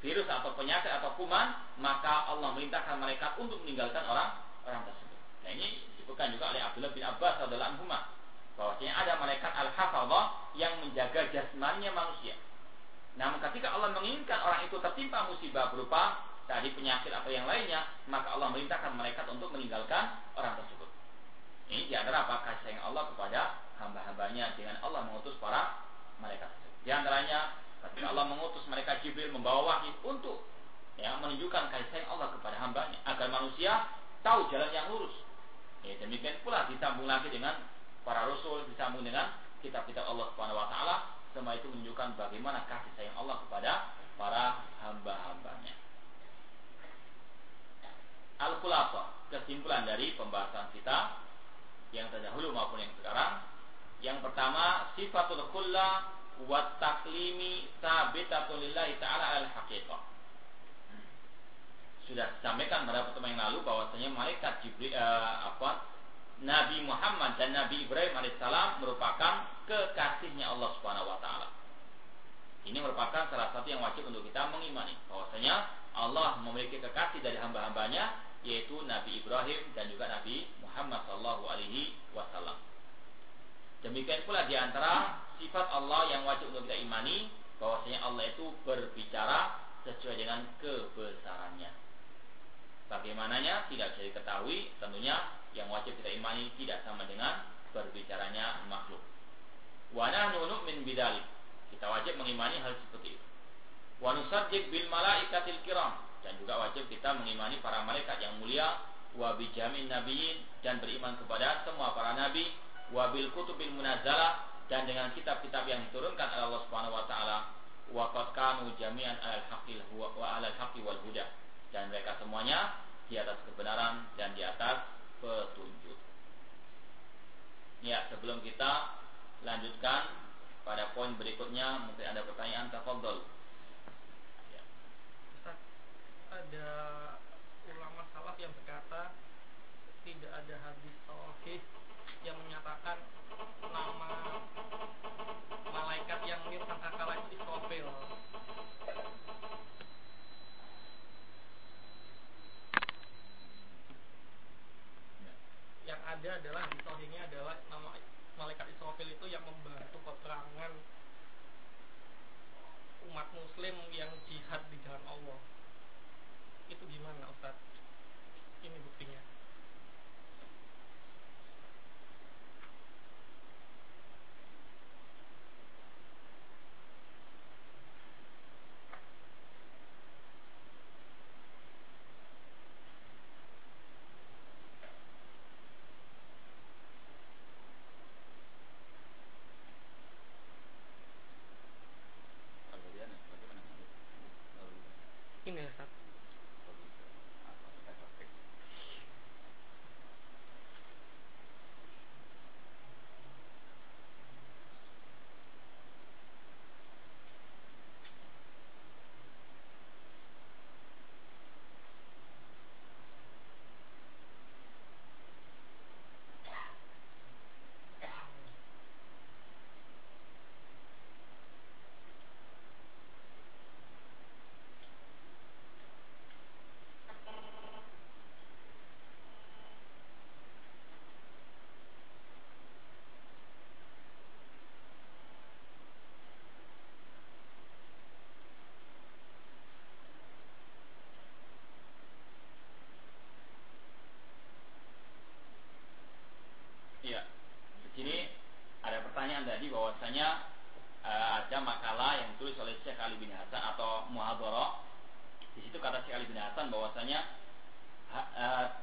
virus atau penyakit atau kuman, maka Allah merintahkan malaikat untuk meninggalkan orang orang tersebut. Nah ini disebutkan juga oleh Abdullah bin Abbas adalah anhuma bahwasanya ada malaikat al-hafadhah yang menjaga jasmaninya manusia. Namun ketika Allah menginginkan orang itu tertimpa musibah berupa tadi penyakit atau yang lainnya, maka Allah merintahkan malaikat untuk meninggalkan orang tersebut. Ini di antara apa kasih sayang Allah kepada hamba-hambanya dengan Allah mengutus para tersebut. Di antaranya ketika Allah mengutus malaikat Jibril membawa wahyu untuk ya menunjukkan kasih sayang Allah kepada hambanya agar manusia tahu jalan yang lurus. Ya, demikian pula disambung lagi dengan para rasul, disambung dengan kitab-kitab Allah Subhanahu wa taala semua itu menunjukkan bagaimana kasih sayang Allah kepada para hamba-hambanya. Al-Khulasa, kesimpulan dari pembahasan kita yang terdahulu maupun yang sekarang. Yang pertama, sifatul khulla wa taklimi sabitatun lillahi ta'ala al-haqiqah. Sudah disampaikan pada pertemuan yang lalu bahwasanya malaikat Jibril uh, apa Nabi Muhammad dan Nabi Ibrahim alaihissalam merupakan kekasihnya Allah Subhanahu wa taala. Ini merupakan salah satu yang wajib untuk kita mengimani bahwasanya Allah memiliki kekasih dari hamba-hambanya yaitu Nabi Ibrahim dan juga Nabi Muhammad sallallahu alaihi wasallam. Demikian pula di antara sifat Allah yang wajib untuk kita imani bahwasanya Allah itu berbicara sesuai dengan kebesarannya. Bagaimananya tidak bisa diketahui tentunya yang wajib kita imani tidak sama dengan berbicaranya makhluk. Wa nahnu nu'min bidzalik. Kita wajib mengimani hal seperti itu. Wa nusaddiq bil malaikatil kiram dan juga wajib kita mengimani para malaikat yang mulia wa bijamin nabiyyin dan beriman kepada semua para nabi wa bil kutubil dan dengan kitab-kitab yang diturunkan oleh Allah Subhanahu wa taala wa qad kanu jami'an alal wa alal haqqi wal huda dan mereka semuanya di atas kebenaran dan di atas petunjuk. Ya, sebelum kita lanjutkan pada poin berikutnya, mungkin ada pertanyaan tafadhol. Ya. ada salaf yang berkata tidak ada hadis sahih yang menyatakan nama malaikat yang mirip sangkakala itu Israfil yang ada adalah di sohinya adalah nama malaikat Israfil itu yang membantu peperangan umat muslim yang jihad di jalan Allah itu gimana Ustaz? Ini buktinya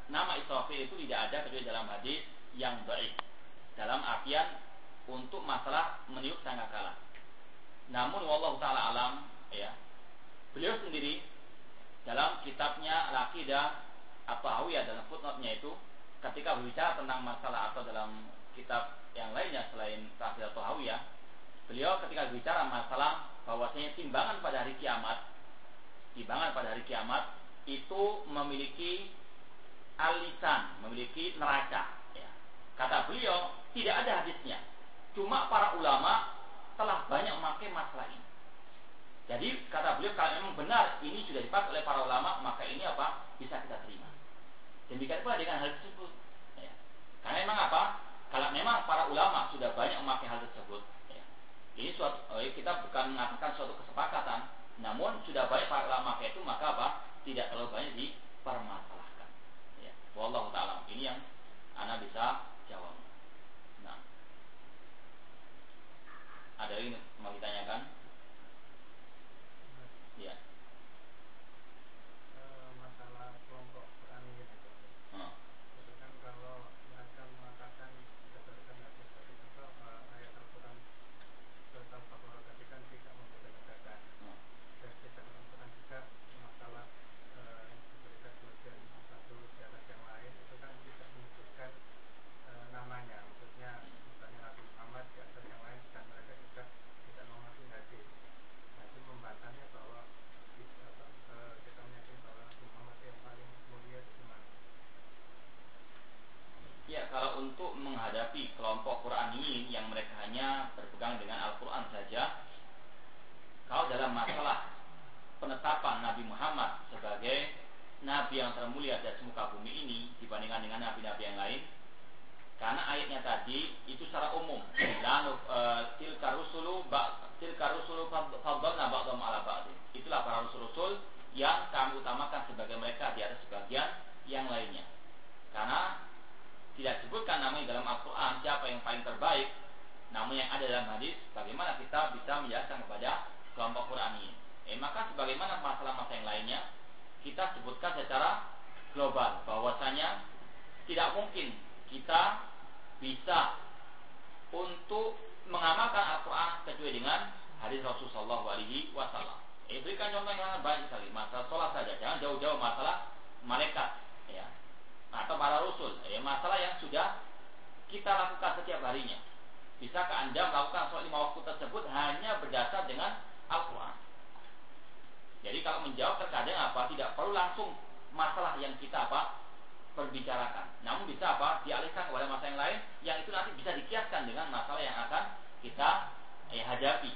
nama Israfil itu tidak ada kecuali dalam hadis yang baik. dalam artian untuk masalah meniup sangkakala. Namun wallahu taala alam ya. Beliau sendiri dalam kitabnya Al-Aqidah atau Hawiyah dalam footnote-nya itu ketika berbicara tentang masalah atau dalam kitab yang lainnya selain atau Hawiyah, beliau ketika berbicara masalah bahwasanya timbangan pada hari kiamat, timbangan pada hari kiamat itu memiliki alisan, memiliki neraca. Ya. Kata beliau, tidak ada hadisnya. Cuma para ulama telah banyak memakai masalah ini. Jadi kata beliau kalau memang benar ini sudah dipakai oleh para ulama maka ini apa bisa kita terima. Demikian pula dengan hal tersebut. Ya. Karena memang apa? Kalau memang para ulama sudah banyak memakai hal tersebut, ya. ini suatu eh, kita bukan mengatakan suatu kesepakatan, namun sudah banyak para ulama itu maka apa? Tidak terlalu banyak dipermasalahkan. Ya. Wallahu taala. Ini yang Anda bisa jawab. Nah, ada yang mau ditanyakan? Iya. Eh, masalah kelompok petani gitu. Hmm. Itu kan kalau mereka mengatakan berdasarkan hadis tadi apa eh, ayat Al-Quran tentang Fakor tadi kan tidak membeda-bedakan Hmm. dan tidak menentukan juga masalah eh, yang diberikan sebagian satu di atas yang lain itu kan tidak menyebutkan eh, namanya maksudnya misalnya Nabi Muhammad di atas yang lain dan mereka juga tidak mengerti hadis nah itu membantahnya bahwa di- apa, eh, kita meyakini bahwa Nabi Muhammad yang paling mulia itu gimana Ya, kalau untuk menghadapi kelompok Quraniyin yang mereka hanya berpegang dengan Al-Quran saja, kalau dalam masalah penetapan Nabi Muhammad sebagai Nabi yang termulia atas muka bumi ini dibandingkan dengan Nabi-Nabi yang lain, karena ayatnya tadi itu secara umum, dan tilka rusulu tilka rusulu ala. Itulah para rasul-rasul yang kami utamakan sebagai mereka di atas sebagian yang lainnya. Karena tidak disebutkan namanya dalam Al-Quran siapa yang paling terbaik namun yang ada dalam hadis bagaimana kita bisa menjelaskan kepada kelompok Quran ini eh, maka sebagaimana masalah-masalah yang lainnya kita sebutkan secara global bahwasanya tidak mungkin kita bisa untuk mengamalkan Al-Quran kecuali dengan hadis Rasulullah SAW. Eh, berikan contoh yang sangat baik sekali masalah sholat saja. Jangan jauh-jauh masalah malaikat ya. Atau para rasul ya masalah yang sudah kita lakukan setiap harinya. Bisakah anda melakukan sholat lima waktu tersebut hanya berdasar dengan Al-Quran jadi kalau menjawab terkadang apa tidak perlu langsung masalah yang kita apa perbicarakan namun bisa apa dialihkan kepada masalah yang lain yang itu nanti bisa dikiaskan dengan masalah yang akan kita eh, hadapi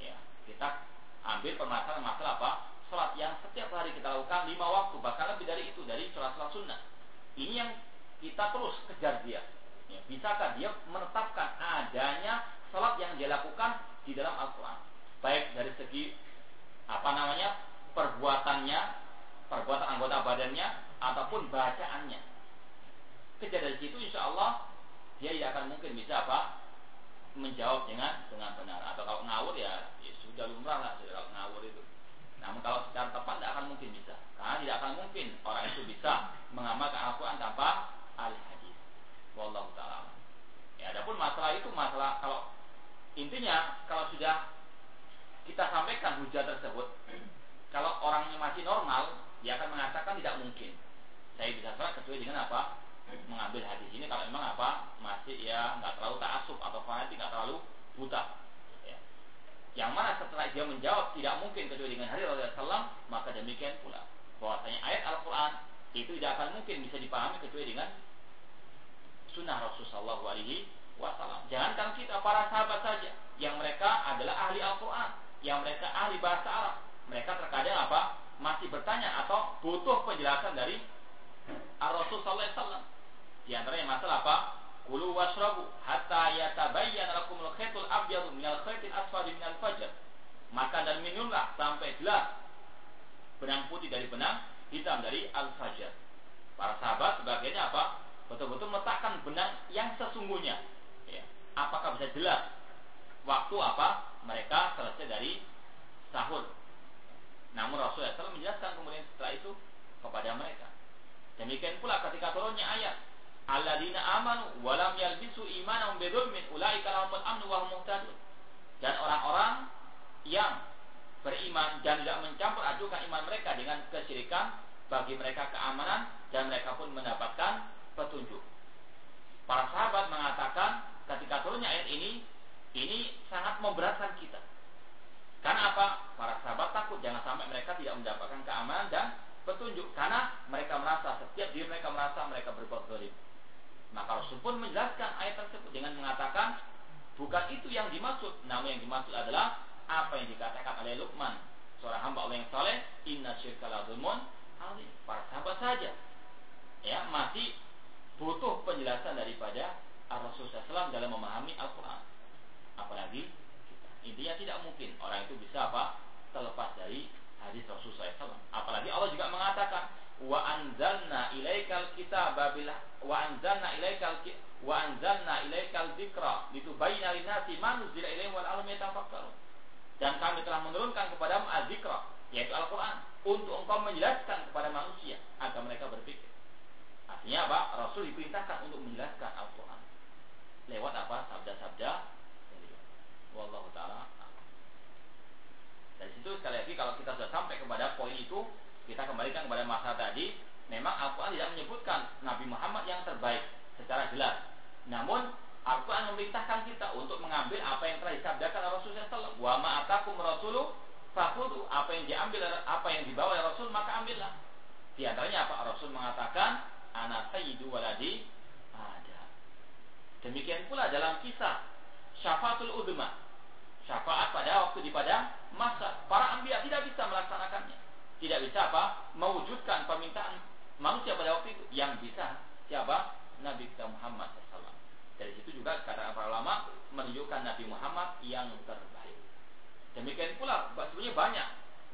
ya kita ambil permasalahan masalah apa sholat yang setiap hari kita lakukan lima waktu bahkan lebih dari itu dari sholat-sholat sunnah ini yang kita terus kejar dia. Ya, bisakah dia menetapkan adanya salat yang dia lakukan di dalam Al-Quran? Baik dari segi apa namanya perbuatannya, perbuatan anggota badannya, ataupun bacaannya. Kejar dari situ, insya Allah dia tidak akan mungkin bisa apa menjawab dengan dengan benar. Atau kalau ngawur ya, ya sudah lumrah lah kalau ngawur itu. Namun kalau secara tepat tidak akan mungkin bisa. Karena tidak akan mungkin orang itu bisa mengamalkan Al-Quran tanpa al-hadis. Wallahu ta'ala. Ya, adapun masalah itu masalah kalau intinya kalau sudah kita sampaikan hujah tersebut, kalau orangnya masih normal, dia akan mengatakan tidak mungkin. Saya bisa sholat kecuali dengan apa? Mengambil hadis ini kalau memang apa masih ya nggak terlalu taasub atau fanatik nggak terlalu buta. Ya. Yang mana setelah dia menjawab tidak mungkin kecuali dengan hari Rasulullah SAW, maka demikian pula bahwasanya ayat Al-Quran itu tidak akan mungkin bisa dipahami kecuali dengan sunnah Rasulullah SAW. Jangankan kita para sahabat saja yang mereka adalah ahli Al-Quran, yang mereka ahli bahasa Arab. Mereka terkadang apa? Masih bertanya atau butuh penjelasan dari Rasul SAW. Di antaranya masalah apa? Kulu washrabu hatta yatabayyana lakum al-khaytul abyadu minal khaytil asfadi minal fajr. Makan dan minumlah sampai jelas benang putih dari benang hitam dari al-fajr. Para sahabat sebagiannya apa? Betul-betul meletakkan benang yang sesungguhnya. Ya. Apakah bisa jelas waktu apa mereka selesai dari sahur? Namun Rasulullah SAW menjelaskan kemudian setelah itu kepada mereka. Demikian pula ketika turunnya ayat alladzina amanu wa lam yalbisu imanahum bidzulmin ulaika lahumul amnu wa muhtadun. Dan orang-orang yang beriman dan tidak mencampur adukan iman mereka dengan kesyirikan bagi mereka keamanan dan mereka pun mendapatkan petunjuk. Para sahabat mengatakan ketika turunnya ayat ini ini sangat memberatkan kita. Karena apa? Para sahabat takut jangan sampai mereka tidak mendapatkan keamanan dan petunjuk karena mereka merasa setiap diri mereka merasa mereka berbuat zalim. Maka Rasul pun menjelaskan ayat tersebut dengan mengatakan bukan itu yang dimaksud, namun yang dimaksud adalah apa yang dikatakan oleh Luqman, seorang hamba Allah yang saleh, inna syirka la Para sahabat saja ya masih butuh penjelasan daripada Rasulullah SAW dalam memahami Al-Quran. Apalagi kita. Intinya tidak mungkin orang itu bisa apa? Terlepas dari hadis Rasulullah SAW. Apalagi Allah juga mengatakan, wa anzalna ilaikal kitaba bil wa anzalna ilaikal wa anzalna ilaikal dzikra litubayyana lin-nasi ma nuzila ilaihim wal alam yatafakkarun. Dan kami telah menurunkan kepada az-zikra yaitu Al-Qur'an untuk engkau menjelaskan kepada manusia agar mereka berpikir. Artinya apa? Rasul diperintahkan untuk menjelaskan Al-Qur'an. Lewat apa? Sabda-sabda Wallahu taala. Dari situ sekali lagi kalau kita sudah sampai kepada poin itu, kita kembalikan kepada masa tadi, memang Al-Quran tidak menyebutkan Nabi Muhammad yang terbaik secara jelas. Namun Al-Quran memerintahkan kita untuk mengambil apa yang telah disabdakan oleh Rasulullah SAW. Wa ma'atakum rasulu fakudu. Apa yang diambil, apa yang dibawa oleh Rasul, maka ambillah. Di antaranya apa? Rasul mengatakan, anak sayyidu waladi ada. Demikian pula dalam kisah syafaatul udma. Syafaat pada waktu di padang masa. Para ambiya tidak bisa melaksanakannya. Tidak bisa apa? Mewujudkan permintaan manusia pada waktu itu. Yang bisa siapa? Nabi kita Muhammad SAW dari situ juga kata para ulama menunjukkan Nabi Muhammad yang terbaik. Demikian pula sebenarnya banyak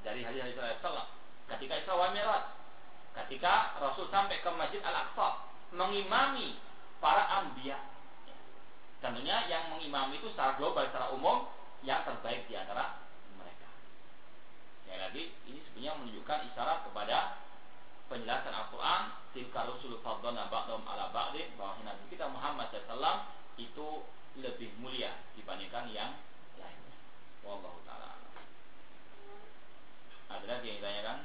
dari hadis-hadis Rasulullah ketika Isra wa Mi'raj ketika Rasul sampai ke Masjid Al-Aqsa mengimami para ambiya tentunya yang mengimami itu secara global secara umum yang terbaik di antara Sekali lagi, ini sebenarnya menunjukkan isyarat kepada penjelasan Al-Quran tilka rusul faddana ba'dhum ala ba'din bahwa Nabi kita Muhammad SAW itu lebih mulia dibandingkan yang lainnya. Wallahu taala. Ada lagi yang ditanyakan?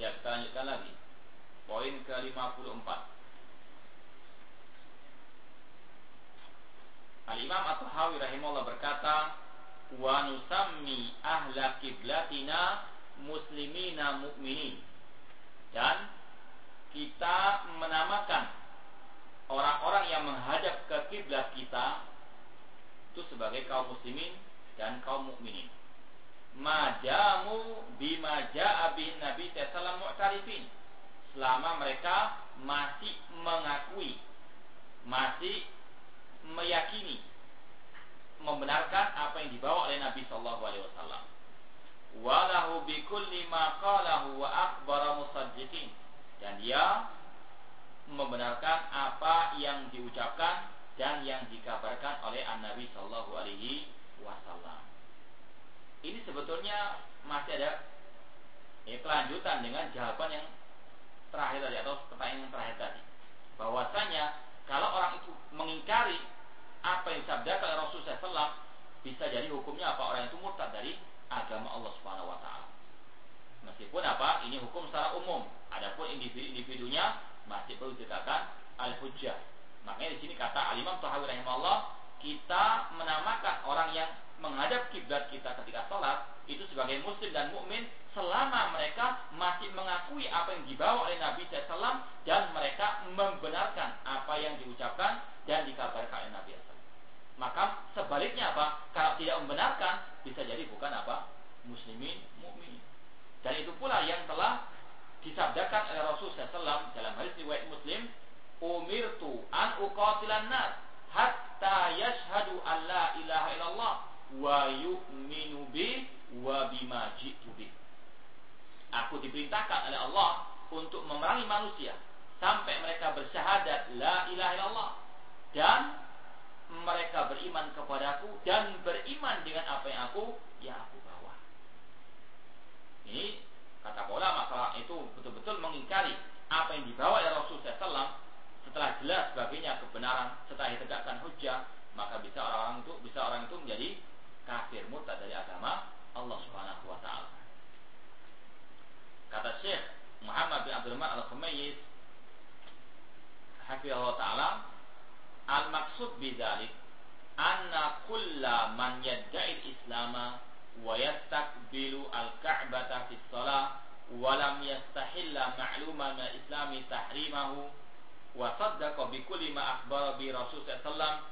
Ya, kita lanjutkan lagi. Poin ke-54. Al-Imam At-Tahawi rahimahullah berkata, "Wa nusammi ahla kiblatina muslimina mu'minin." Dan kita menamakan orang-orang yang menghadap ke kiblat kita itu sebagai kaum muslimin dan kaum mukminin. Majamu bima ja'a Nabi sallallahu mu'tarifin. Selama mereka masih mengakui, masih meyakini membenarkan apa yang dibawa oleh Nabi Shallallahu Alaihi Wasallam. Walahu bikulli ma qalahu wa akhbara musaddiqin dan dia membenarkan apa yang diucapkan dan yang dikabarkan oleh Nabi Shallallahu Alaihi Wasallam. Ini sebetulnya masih ada ya, kelanjutan dengan jawaban yang terakhir tadi atau pertanyaan yang terakhir tadi. Bahwasanya kalau orang itu mengingkari apa yang disabdakan oleh Rasulullah SAW bisa jadi hukumnya apa orang itu murtad dari agama Allah Subhanahu Wa Taala. Meskipun apa ini hukum secara umum, adapun individu-individunya masih perlu dikatakan al-hujjah. Makanya di sini kata Al-Imam Tahawi rahimahullah, kita menamakan orang yang menghadap kiblat kita ketika sholat itu sebagai muslim dan mukmin selama mereka masih mengakui apa yang dibawa oleh Nabi SAW dan mereka membenarkan apa yang diucapkan dan dikabarkan oleh Nabi SAW. Maka sebaliknya apa? Kalau tidak membenarkan bisa jadi bukan apa? Muslimin, mukmin. Dan itu pula yang telah disabdakan oleh Rasulullah SAW dalam hadis riwayat Muslim, "Umirtu an uqatilan nas hatta yashhadu an la ilaha illallah wa yu'minu bi wa bima jitu bi." Aku diperintahkan oleh Allah untuk memerangi manusia sampai mereka bersyahadat la ilaha illallah dan mereka beriman kepadaku dan beriman dengan apa yang aku yang aku bawa. Ini kata pola masalah itu betul-betul mengingkari apa yang dibawa oleh Rasulullah SAW setelah jelas baginya kebenaran setelah ditegakkan hujah maka bisa orang-orang itu bisa orang itu menjadi kafir murtad dari agama Allah Subhanahu wa taala. Kata Syekh Muhammad bin Abdul Rahman Al-Khumayyiz hafizahullah taala al-maksud bidzalik anna kulla man yadda'i al-islama wa yastakbilu al-ka'bata fi shalah wa lam yastahilla ma'luman min al-islami tahrimahu wa saddaqa bi kulli ma akhbara bi Rasul sallallahu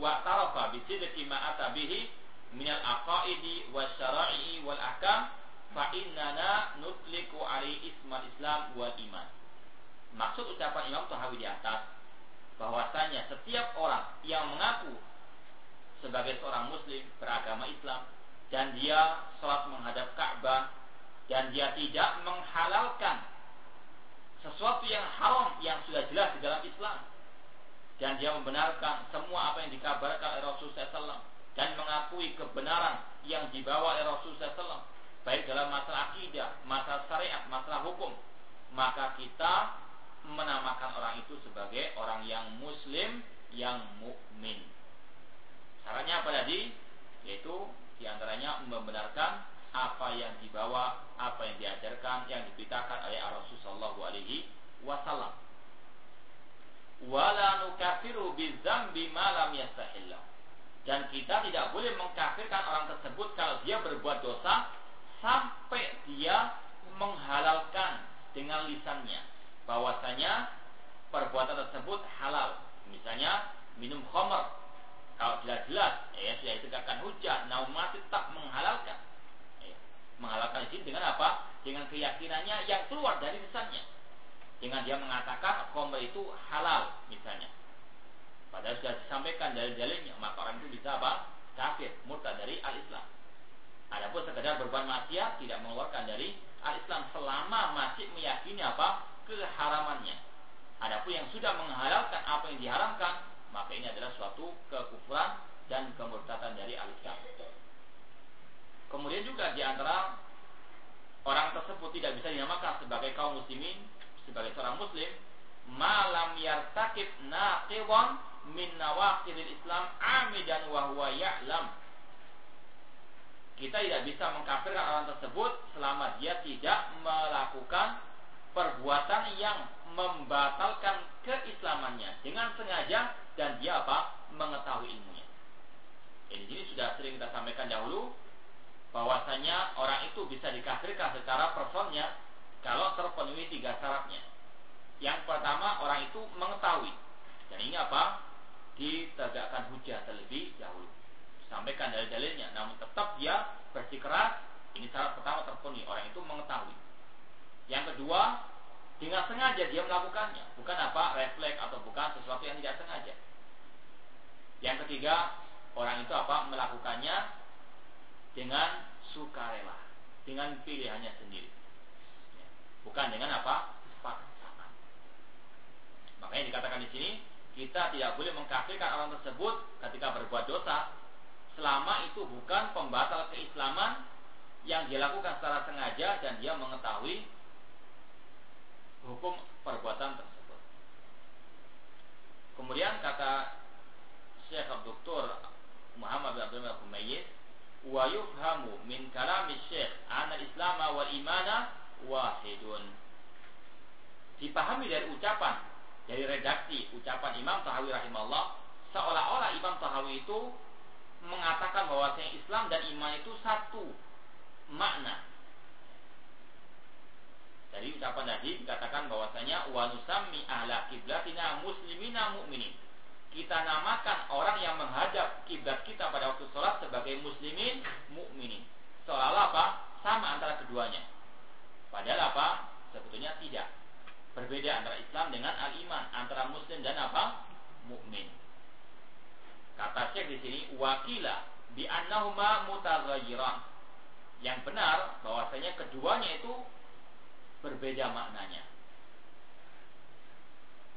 wa tarafa bi sidqi ma ata bihi min al-aqaidi wa syara'i wal ahkam fa innana nutliku ali ismal islam wal iman. Maksud ucapan Imam Tahawi di atas bahwasanya setiap orang yang mengaku sebagai seorang muslim beragama Islam dan dia sholat menghadap Ka'bah dan dia tidak menghalalkan sesuatu yang haram yang sudah jelas di dalam Islam dan dia membenarkan semua apa yang dikabarkan oleh Rasulullah SAW dan mengakui kebenaran yang dibawa oleh Rasulullah SAW baik dalam masalah akidah, masalah syariat, masalah hukum maka kita menamakan orang itu sebagai orang yang muslim yang mukmin. Caranya apa tadi? Yaitu di antaranya membenarkan apa yang dibawa, apa yang diajarkan, yang diberitakan oleh Rasulullah Shallallahu Alaihi Wasallam. Wala nukafiru bizambi malam yastahillah. Dan kita tidak boleh mengkafirkan orang tersebut kalau dia berbuat dosa sampai dia menghalalkan dengan lisannya bahwasanya perbuatan tersebut halal. Misalnya minum khamr. Kalau jelas-jelas ya sudah ditegakkan hujah, namun masih tak menghalalkan. Ya, menghalalkan itu dengan apa? Dengan keyakinannya yang keluar dari lisannya. Dengan dia mengatakan khamr itu halal misalnya. Padahal sudah disampaikan dari dalilnya, maka orang itu bisa apa? Kafir, murtad dari al-Islam. Adapun sekedar berbuat maksiat tidak mengeluarkan dari al-Islam selama masih meyakini apa? keharamannya. Adapun yang sudah menghalalkan apa yang diharamkan, maka ini adalah suatu kekufuran dan kemurtatan dari al-Islam. Kemudian juga di antara orang tersebut tidak bisa dinamakan sebagai kaum muslimin, sebagai seorang muslim, malam yartakib naqidan min nawaqidil Islam amidan wa huwa ya'lam. Kita tidak bisa mengkafirkan orang tersebut selama dia tidak melakukan perbuatan yang membatalkan keislamannya dengan sengaja dan dia apa? mengetahui ilmunya. Ini sini sudah sering kita sampaikan dahulu bahwasanya orang itu bisa dikafirkan secara personnya kalau terpenuhi tiga syaratnya. Yang pertama orang itu mengetahui dan ini apa? ditegakkan hujah terlebih dahulu. Sampaikan dari dalilnya, namun tetap dia bersikeras. Ini syarat pertama terpenuhi orang itu mengetahui. Yang kedua, dengan sengaja dia melakukannya, bukan apa refleks atau bukan sesuatu yang tidak sengaja. Yang ketiga, orang itu apa melakukannya dengan sukarela, dengan pilihannya sendiri, bukan dengan apa kesepakatan. Makanya dikatakan di sini kita tidak boleh mengkafirkan orang tersebut ketika berbuat dosa selama itu bukan pembatal keislaman yang dilakukan secara sengaja dan dia mengetahui hukum perbuatan tersebut. Kemudian kata Syekh Dr. Muhammad bin Abdul Malik wa yufhamu min kalami Syekh anna Islam wal imana wahidun. Dipahami dari ucapan dari redaksi ucapan Imam Tahawi rahimahullah seolah-olah Imam Tahawi itu mengatakan bahwa Islam dan iman itu satu makna dari ucapan tadi dikatakan bahwasanya wa nusammi ahla kiblatina muslimina mu'minin. Kita namakan orang yang menghadap kiblat kita pada waktu sholat sebagai muslimin mukminin. Seolah-olah apa? Sama antara keduanya. Padahal apa? Sebetulnya tidak. Berbeda antara Islam dengan al-iman, antara muslim dan apa? mukmin. Kata Syekh di sini wakila bi annahuma mutaghayyiran. Yang benar bahwasanya keduanya itu berbeda maknanya.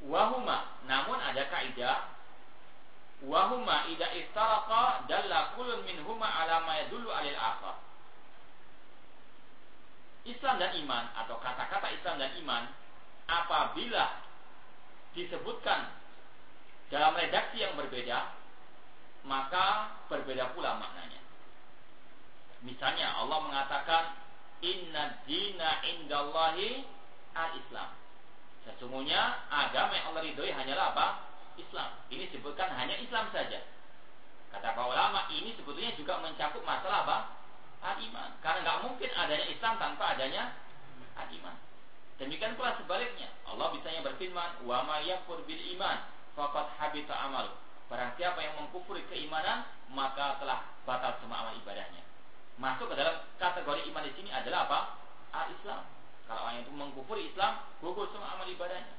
Wahuma, namun ada kaidah wahuma ida istaraqa dalla kullun minhuma ala ma yadullu alil akhar. Islam dan iman atau kata-kata Islam dan iman apabila disebutkan dalam redaksi yang berbeda maka berbeda pula maknanya. Misalnya Allah mengatakan inna dina indallahi al-Islam. Sesungguhnya agama yang Allah ridhoi hanyalah apa? Islam. Ini disebutkan hanya Islam saja. Kata para ulama ini sebetulnya juga mencakup masalah apa? Al-iman. Karena nggak mungkin adanya Islam tanpa adanya al-iman. Demikian pula sebaliknya. Allah bisanya berfirman, "Wa ma yakfur bil iman faqad habita amal." Barang siapa yang mengkufuri keimanan, maka telah batal semua amal ibadahnya. Masuk ke dalam kategori iman di sini adalah apa? Al-Islam. Kalau orang itu mengkufuri Islam, gugur semua amal ibadahnya.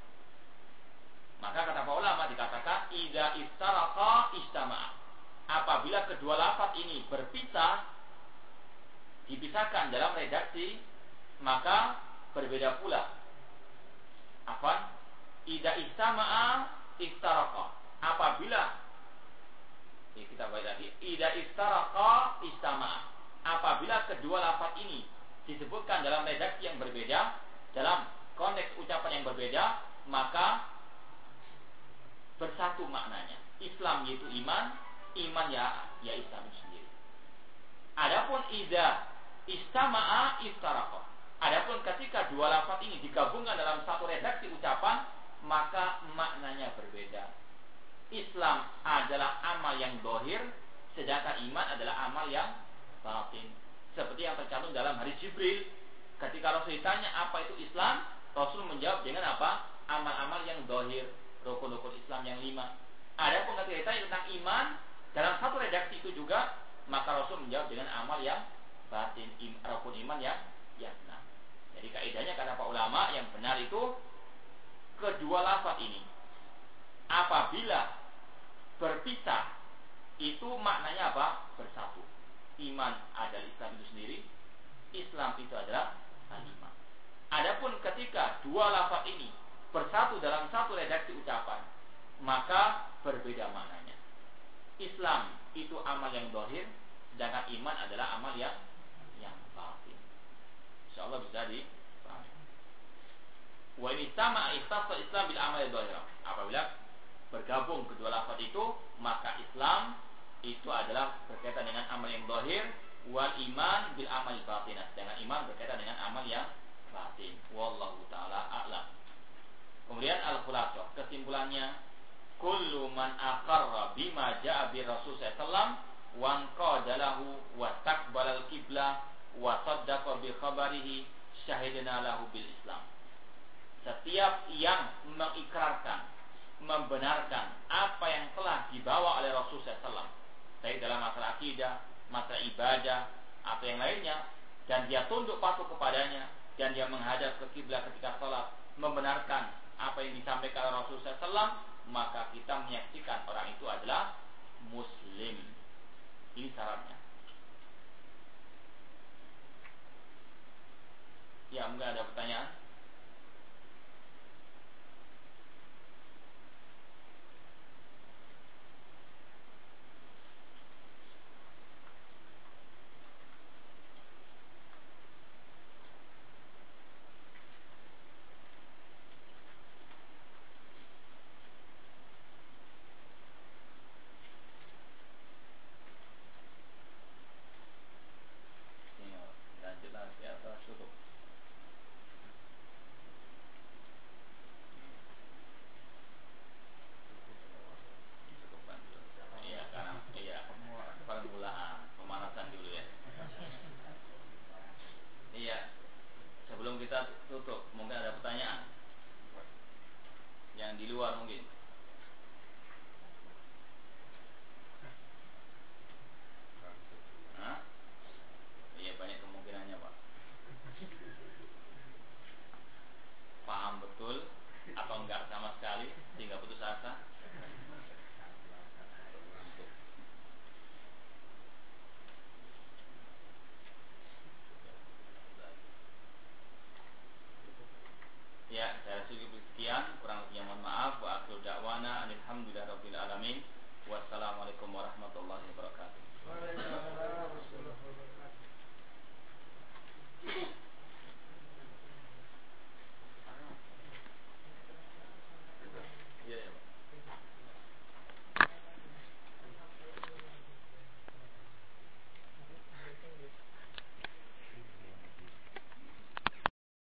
Maka kata para ulama dikatakan ida istaraqa istama'a. Apabila kedua lafaz ini berpisah, dipisahkan dalam redaksi, maka berbeda pula. Apa? Ida istama'a istaraqa. Apabila ini kita baca lagi, ida istaraqa istama'a. Apabila kedua lafaz ini disebutkan dalam redaksi yang berbeda, dalam konteks ucapan yang berbeda, maka bersatu maknanya. Islam yaitu iman, iman ya ya Islam sendiri. Adapun ida istama'a iftaraqa. Adapun ketika dua lafaz ini digabungkan dalam satu redaksi ucapan, maka maknanya berbeda. Islam adalah amal yang dohir, sedangkan iman adalah amal yang batin. Seperti yang tercantum dalam hadis Jibril, ketika Rasul ditanya apa itu Islam, Rasul menjawab dengan apa? Amal-amal yang dohir, rukun-rukun Islam yang lima. Adapun ketika ditanya tentang iman, dalam satu redaksi itu juga, maka Rasul menjawab dengan amal yang batin, rukun iman yang enam. Jadi kaidahnya kata Pak ulama yang benar itu kedua lafaz ini apabila berpisah itu maknanya apa? Bersatu. Iman adalah Islam itu sendiri, Islam itu adalah iman. Adapun ketika dua lafaz ini bersatu dalam satu redaksi ucapan, maka berbeda maknanya. Islam itu amal yang dohir, sedangkan iman adalah amal yang yang batin. Insya Allah bisa dipahami. Wa ini sama ikhtasa Islam bil amal dohir. Apabila bergabung kedua lafaz itu, maka Islam itu adalah berkaitan dengan amal yang dohir, wal iman bil amal batin. Sedangkan iman berkaitan dengan amal yang batin. Wallahu taala a'lam. Kemudian al-khulasoh kesimpulannya kullu man aqarra bima ja'a bi Rasul sallallahu wa qadalahu wa taqbala al-qiblah wa saddaqa bi khabarihi syahidna lahu bil Islam. Setiap yang mengikrarkan, membenarkan apa yang telah dibawa oleh Rasul sallallahu baik dalam masalah akidah, masalah ibadah atau yang lainnya dan dia tunduk patuh kepadanya dan dia menghadap ke kiblat ketika sholat membenarkan apa yang disampaikan oleh Rasul SAW maka kita menyaksikan orang itu adalah muslim. Ini syaratnya ya mungkin ada pertanyaan